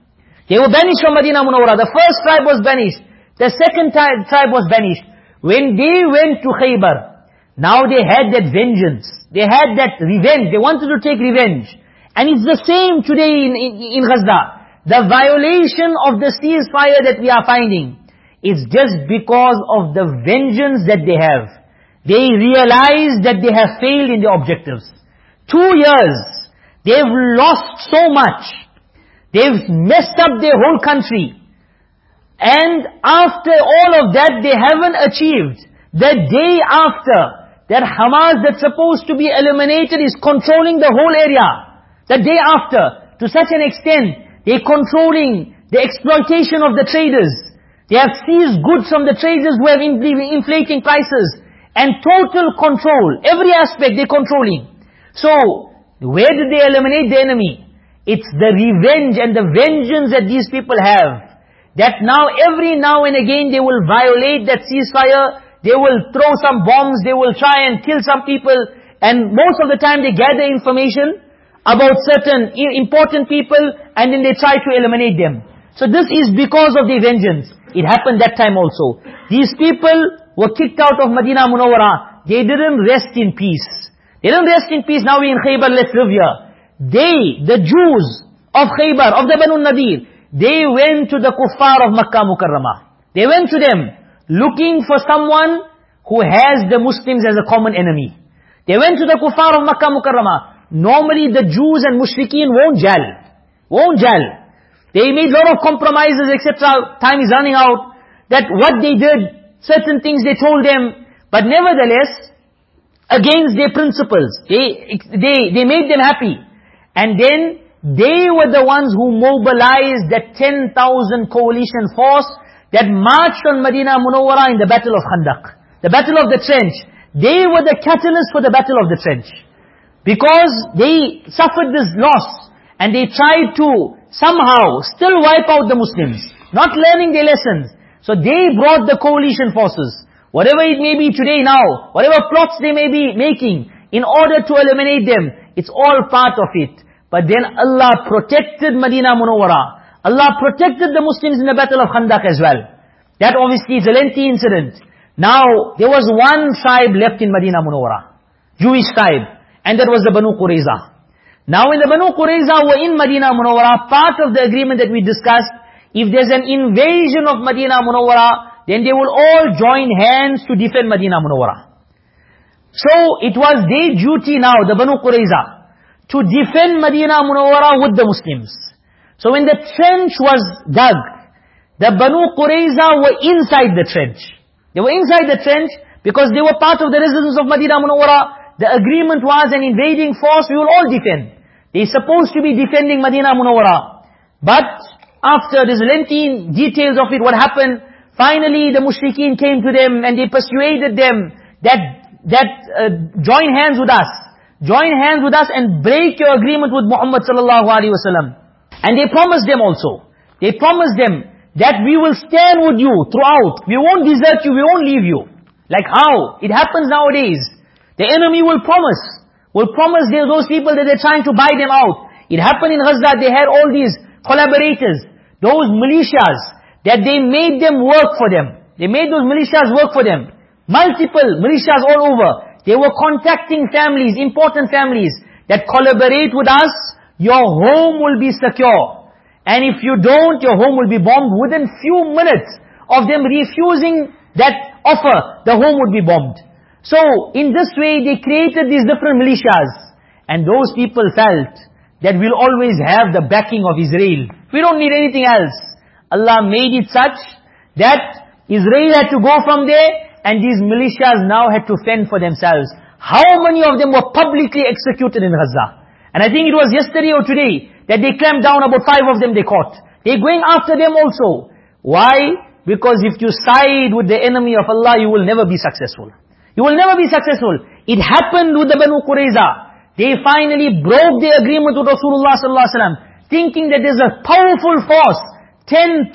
They were banished from Medina Munawwara. The first tribe was banished. The second tribe was banished. When they went to Khaybar, now they had that vengeance. They had that revenge. They wanted to take revenge. And it's the same today in, in, in Gaza. The violation of the ceasefire that we are finding is just because of the vengeance that they have. They realize that they have failed in their objectives. Two years, they've lost so much. They've messed up their whole country. And after all of that, they haven't achieved. The day after, that Hamas that's supposed to be eliminated is controlling the whole area. The day after, to such an extent, they're controlling the exploitation of the traders. They have seized goods from the traders who have inflating prices and total control. Every aspect they're controlling. So, where did they eliminate the enemy? It's the revenge and the vengeance that these people have. That now, every now and again, they will violate that ceasefire, they will throw some bombs, they will try and kill some people, and most of the time they gather information about certain important people, and then they try to eliminate them. So this is because of the vengeance. It happened that time also. These people were kicked out of Medina Munawwara, they didn't rest in peace. They didn't rest in peace, now we in Khaybar, let's live here. They, the Jews of Khaybar, of the Banu Nadir, they went to the kuffar of Makkah Mukarramah. They went to them, looking for someone who has the Muslims as a common enemy. They went to the kuffar of Makkah Mukarramah. Normally the Jews and mushrikeen won't gel. Won't gel. They made a lot of compromises, etc. Time is running out. That what they did, certain things they told them, but nevertheless, against their principles, they, they, they made them happy. And then they were the ones who mobilized that 10,000 coalition force that marched on Medina Munawwara in the battle of Khandaq. The battle of the trench. They were the catalyst for the battle of the trench. Because they suffered this loss and they tried to somehow still wipe out the Muslims. Not learning their lessons. So they brought the coalition forces. Whatever it may be today now, whatever plots they may be making, in order to eliminate them, it's all part of it. But then Allah protected Medina Munawwara. Allah protected the Muslims in the battle of Khandaq as well. That obviously is a lengthy incident. Now, there was one tribe left in Medina Munawwara. Jewish tribe. And that was the Banu Qurayza. Now in the Banu Qurayza were in Medina Munawwara, part of the agreement that we discussed, if there's an invasion of Medina Munawwara, then they will all join hands to defend Medina Munawwara. So it was their duty now, the Banu Qurayza, to defend Medina Munawwara with the Muslims. So when the trench was dug, the Banu Qurayza were inside the trench. They were inside the trench because they were part of the residents of Medina Munawwara. The agreement was an invading force, we will all defend. They're supposed to be defending Medina Munawwara. But after this lengthy details of it, what happened, finally the mushrikeen came to them and they persuaded them that, that uh, join hands with us. Join hands with us and break your agreement with Muhammad sallallahu alaihi wasallam. And they promised them also. They promised them that we will stand with you throughout. We won't desert you, we won't leave you. Like how? It happens nowadays. The enemy will promise. Will promise those people that they're trying to buy them out. It happened in Gaza, they had all these collaborators, those militias, that they made them work for them. They made those militias work for them. Multiple militias all over. They were contacting families, important families, that collaborate with us, your home will be secure. And if you don't, your home will be bombed within few minutes of them refusing that offer, the home would be bombed. So, in this way, they created these different militias. And those people felt that we'll always have the backing of Israel. We don't need anything else. Allah made it such that Israel had to go from there and these militias now had to fend for themselves. How many of them were publicly executed in Gaza? And I think it was yesterday or today that they clamped down about five of them they caught. They're going after them also. Why? Because if you side with the enemy of Allah, you will never be successful. You will never be successful. It happened with the Banu Qurayza. They finally broke the agreement with Rasulullah sallallahu alaihi wasallam, thinking that there's a powerful force, 10,000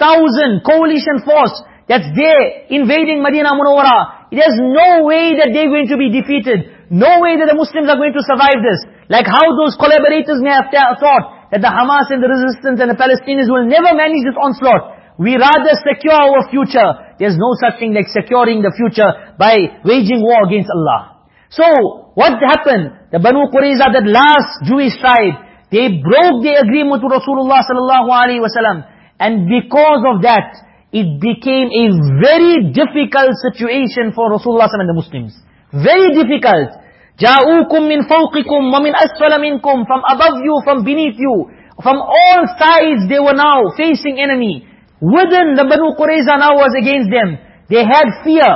coalition force, that's there invading Medina Munawwara. There's no way that they're going to be defeated. No way that the Muslims are going to survive this. Like how those collaborators may have thought that the Hamas and the resistance and the Palestinians will never manage this onslaught. We rather secure our future. There's no such thing like securing the future by waging war against Allah. So, what happened? The Banu Qurayza, that last Jewish tribe, they broke the agreement with Rasulullah sallallahu alaihi wasallam. And because of that, it became a very difficult situation for Rasulullah and the Muslims. Very difficult. جَاءُوكُم مِّن فَوْقِكُمْ وَمِنْ أَسْفَلَ مِنْكُمْ From above you, from beneath you. From all sides they were now facing enemy. Within the Banu Qurayza now was against them. They had fear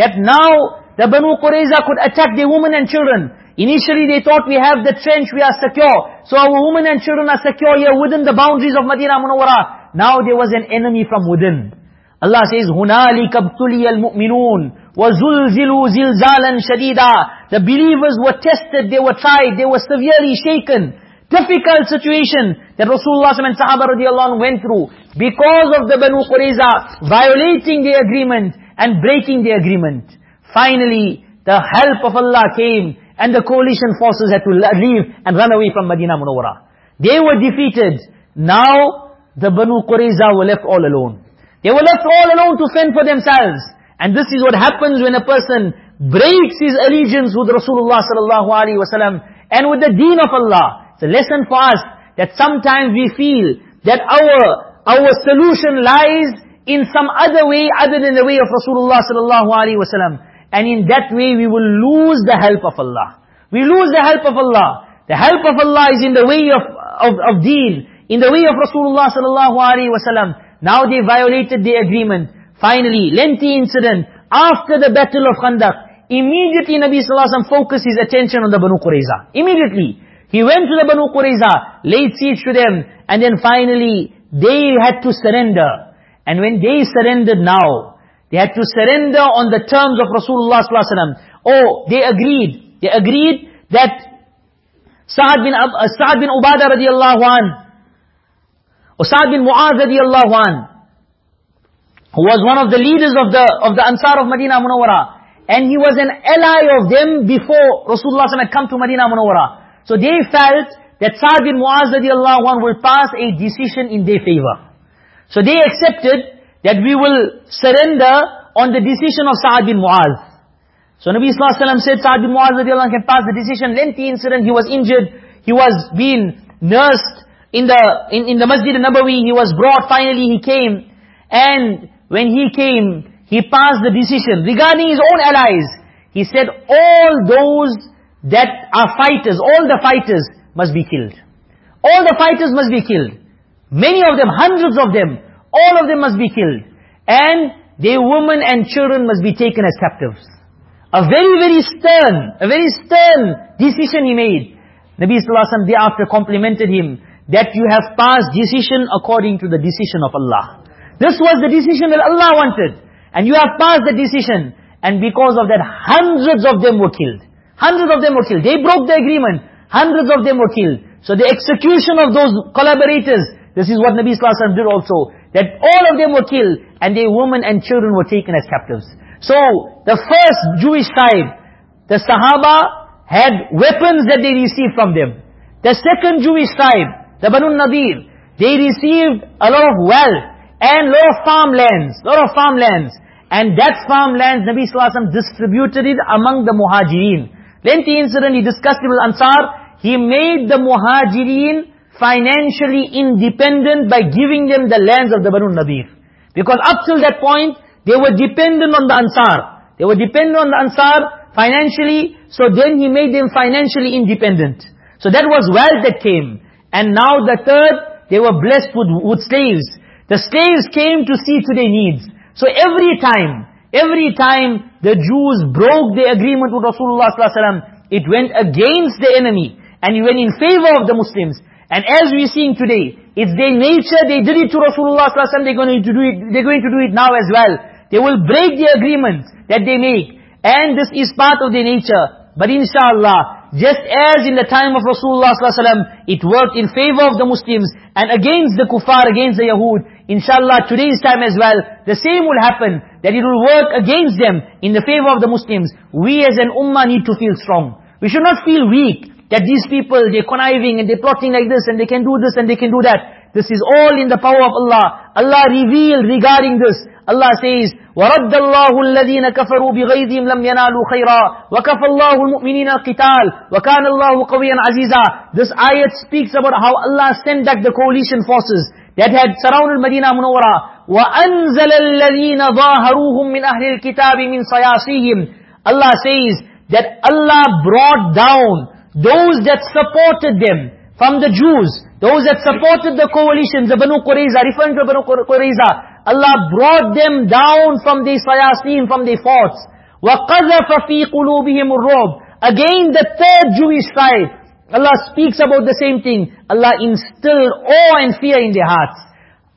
that now the Banu Qurayza could attack their women and children. Initially they thought we have the trench, we are secure. So our women and children are secure here within the boundaries of Madinah Munawwara. Now there was an enemy from within. Allah says, هُنَالِكَ ابْتُلِيَ الْمُؤْمِنُونَ وَزُلْزِلُوا زِلْزَالًا شَدِيدًا The believers were tested, they were tried, they were severely shaken. Difficult situation that Rasulullah and Sahaba radiallahu went through because of the Banu Qurayza violating the agreement and breaking the agreement. Finally, the help of Allah came and the coalition forces had to leave and run away from Medina Munawwara. They were defeated. Now, the Banu Qurayza were left all alone. They were left all alone to fend for themselves. And this is what happens when a person breaks his allegiance with Rasulullah sallallahu alaihi wasallam and with the deen of Allah. A lesson for us that sometimes we feel that our our solution lies in some other way other than the way of Rasulullah sallallahu alaihi wasallam. And in that way we will lose the help of Allah. We lose the help of Allah. The help of Allah is in the way of, of, of deen, in the way of Rasulullah sallallahu alaihi wasallam. Now they violated the agreement. Finally, lengthy incident. After the battle of Khandaq, immediately Nabi Sallallahu Alaihi Wasallam focused his attention on the Banu Qurayza. Immediately. He went to the Banu Qurayza, laid siege to them, and then finally, they had to surrender. And when they surrendered now, they had to surrender on the terms of Rasulullah sallallahu Oh, they agreed. They agreed that Sa'ad bin, uh, Sa'ad bin Ubadah radiallahu an, or Sa'ad bin Mu'az radiallahu an, who was one of the leaders of the, of the Ansar of Medina Munawwara, and he was an ally of them before Rasulullah had come to Medina Munawwara. So they felt that Sa'ad bin Mu'az radiallahu an will pass a decision in their favor. So they accepted that we will surrender on the decision of Sa'ad bin Mu'az. So Nabi Sallallahu Alaihi Wasallam said Sa'ad bin Mu'az radiallahu anh can pass the decision. Lengthy incident, he was injured, he was being nursed in the, in, in the Masjid al-Nabawi, he was brought, finally he came. And when he came, he passed the decision regarding his own allies. He said, all those that are fighters, all the fighters must be killed. All the fighters must be killed. Many of them, hundreds of them, all of them must be killed. And their women and children must be taken as captives. A very, very stern, a very stern decision he made. Nabi Sallallahu Alaihi Wasallam thereafter complimented him that you have passed decision according to the decision of Allah. This was the decision that Allah wanted. And you have passed the decision. And because of that, hundreds of them were killed. Hundreds of them were killed. They broke the agreement. Hundreds of them were killed. So the execution of those collaborators, this is what Nabi Sallallahu Alaihi Wasallam did also. That all of them were killed. And their women and children were taken as captives. So, the first Jewish tribe, the Sahaba had weapons that they received from them. The second Jewish tribe, the Banu Nadir, they received a lot of wealth and lot of farmlands, lot of farmlands. And that farmlands, Nabi Sallallahu Alaihi Wasallam distributed it among the Muhajirin. Lengthy incident, he discussed it with Ansar. He made the Muhajirin financially independent by giving them the lands of the Banu Nadir. Because up till that point, they were dependent on the Ansar. They were dependent on the Ansar financially, so then he made them financially independent. So that was wealth that came. And now the third, they were blessed with, with slaves. The slaves came to see to their needs. So every time, every time the Jews broke the agreement with Rasulullah ﷺ, it went against the enemy. And it went in favor of the Muslims. And as we're seeing today, it's their nature, they did it to Rasulullah ﷺ, they're going to do it, they're going to do it now as well. They will break the agreement that they make. And this is part of their nature. But inshallah, just as in the time of Rasulullah ﷺ, it worked in favor of the Muslims and against the kuffar, against the Yahud, inshallah today's time as well, the same will happen, that it will work against them in the favor of the Muslims. We as an ummah need to feel strong. We should not feel weak, that these people, they're conniving and they're plotting like this and they can do this and they can do that. This is all in the power of Allah. Allah revealed regarding this. Allah says, وَرَدَّ اللَّهُ الَّذِينَ كَفَرُوا بِغَيْظِهِمْ لَمْ يَنَالُوا خَيْرًا وَكَفَ اللَّهُ الْمُؤْمِنِينَ الْقِتَالِ وَكَانَ اللَّهُ قَوِيًّا عَزِيزًا This ayat speaks about how Allah sent back the coalition forces that had surrounded Medina Munawwara. وَأَنزَلَ الَّذِينَ ظَاهَرُوهُمْ مِنْ أَهْلِ الْكِتَابِ مِنْ صَيَاصِيهِمْ Allah says that Allah brought down those that supported them from the Jews, those that supported the coalitions, the Banu Qurayza, referring to Banu Qurayza, Allah brought them down from the sayasin, from the forts. وَقَذَفَ فِي قُلُوبِهِمُ الرُّعْبِ Again the third Jewish tribe. Allah speaks about the same thing. Allah instilled awe and fear in their hearts.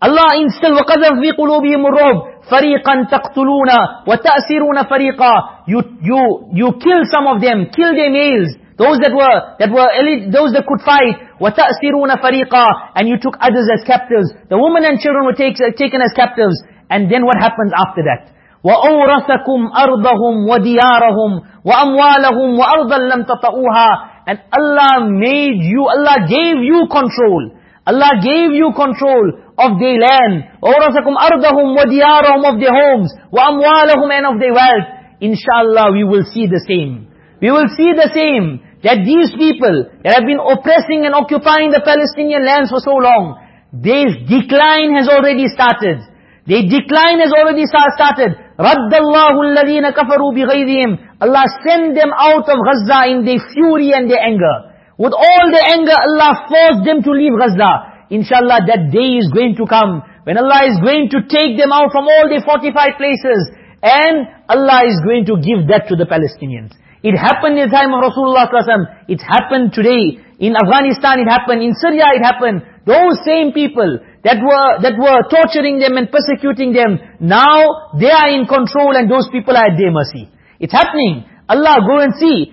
Allah instilled وَقَذَفَ فِي قُلُوبِهِمُ الرُّعْبِ فَرِيقًا تَقْتُلُونَ وَتَأْسِرُونَ فَرِيقًا You, you, you kill some of them, kill their males. Those that were, that were elite, those that could fight, وَتَأْسِرُونَ فَرِيقًا And you took others as captives. The women and children were take, taken as captives. And then what happens after that? وَأَوْرَثَكُمْ أَرْضَهُمْ وَدِيَارَهُمْ وَأَمْوَالَهُمْ وَأَرْضًا لَمْ تَطَئُوهَا And Allah made you, Allah gave you control. Allah gave you control of their land. وَأَوْرَثَكُمْ أَرْضَهُمْ وَدِيَارَهُمْ Of their homes. وَأَمْوَالَهُمْ And of their wealth. Inshallah we will see the same. We will see the same, that these people that have been oppressing and occupying the Palestinian lands for so long, their decline has already started. Their decline has already started. رَدَّ اللَّهُ الَّذِينَ كَفَرُوا بِغَيْرِهِمْ Allah sent them out of Gaza in their fury and their anger. With all their anger, Allah forced them to leave Gaza. Inshallah, that day is going to come. When Allah is going to take them out from all their fortified places. And Allah is going to give that to the Palestinians. It happened in the time of Rasulullah ﷺ. It happened today. In Afghanistan it happened. In Syria it happened. Those same people that were, that were torturing them and persecuting them, now they are in control and those people are at their mercy. It's happening. Allah, go and see.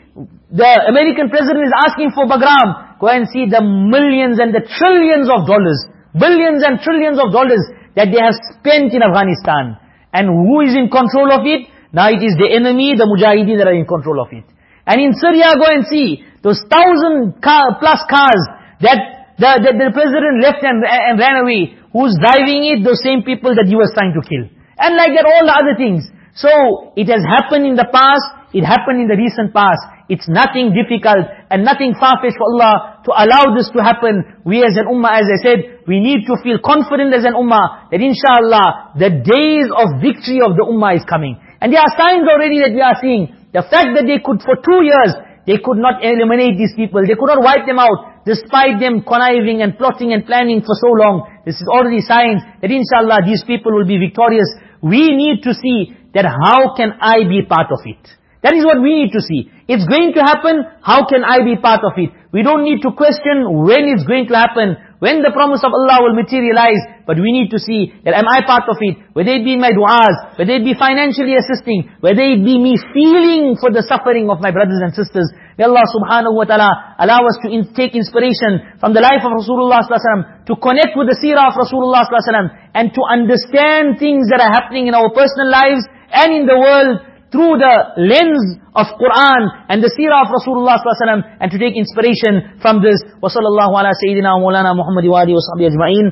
The American president is asking for Bagram. Go and see the millions and the trillions of dollars, billions and trillions of dollars that they have spent in Afghanistan. And who is in control of it? Now it is the enemy, the mujahideen that are in control of it. And in Syria, go and see those thousand car, plus cars that the, the, the president left and, and ran away. Who's driving it? Those same people that he was trying to kill. And like that, all the other things. So, it has happened in the past, it happened in the recent past. It's nothing difficult and nothing far-fetched for Allah to allow this to happen. We as an ummah, as I said, we need to feel confident as an ummah that inshallah, the days of victory of the ummah is coming. And there are signs already that we are seeing. The fact that they could, for two years, they could not eliminate these people. They could not wipe them out, despite them conniving and plotting and planning for so long. This is already signs that inshallah these people will be victorious. We need to see that how can I be part of it? That is what we need to see. It's going to happen, how can I be part of it? We don't need to question when it's going to happen when the promise of Allah will materialize, but we need to see that am I part of it, whether it be my du'as, whether it be financially assisting, whether it be me feeling for the suffering of my brothers and sisters. May Allah subhanahu wa ta'ala allow us to in take inspiration from the life of Rasulullah sallallahu to connect with the seerah of Rasulullah sallallahu and to understand things that are happening in our personal lives and in the world through the lens of Quran and the seerah of Rasulullah sallallahu and to take inspiration from this. Wa maulana Muhammad wa alihi wa ajma'in.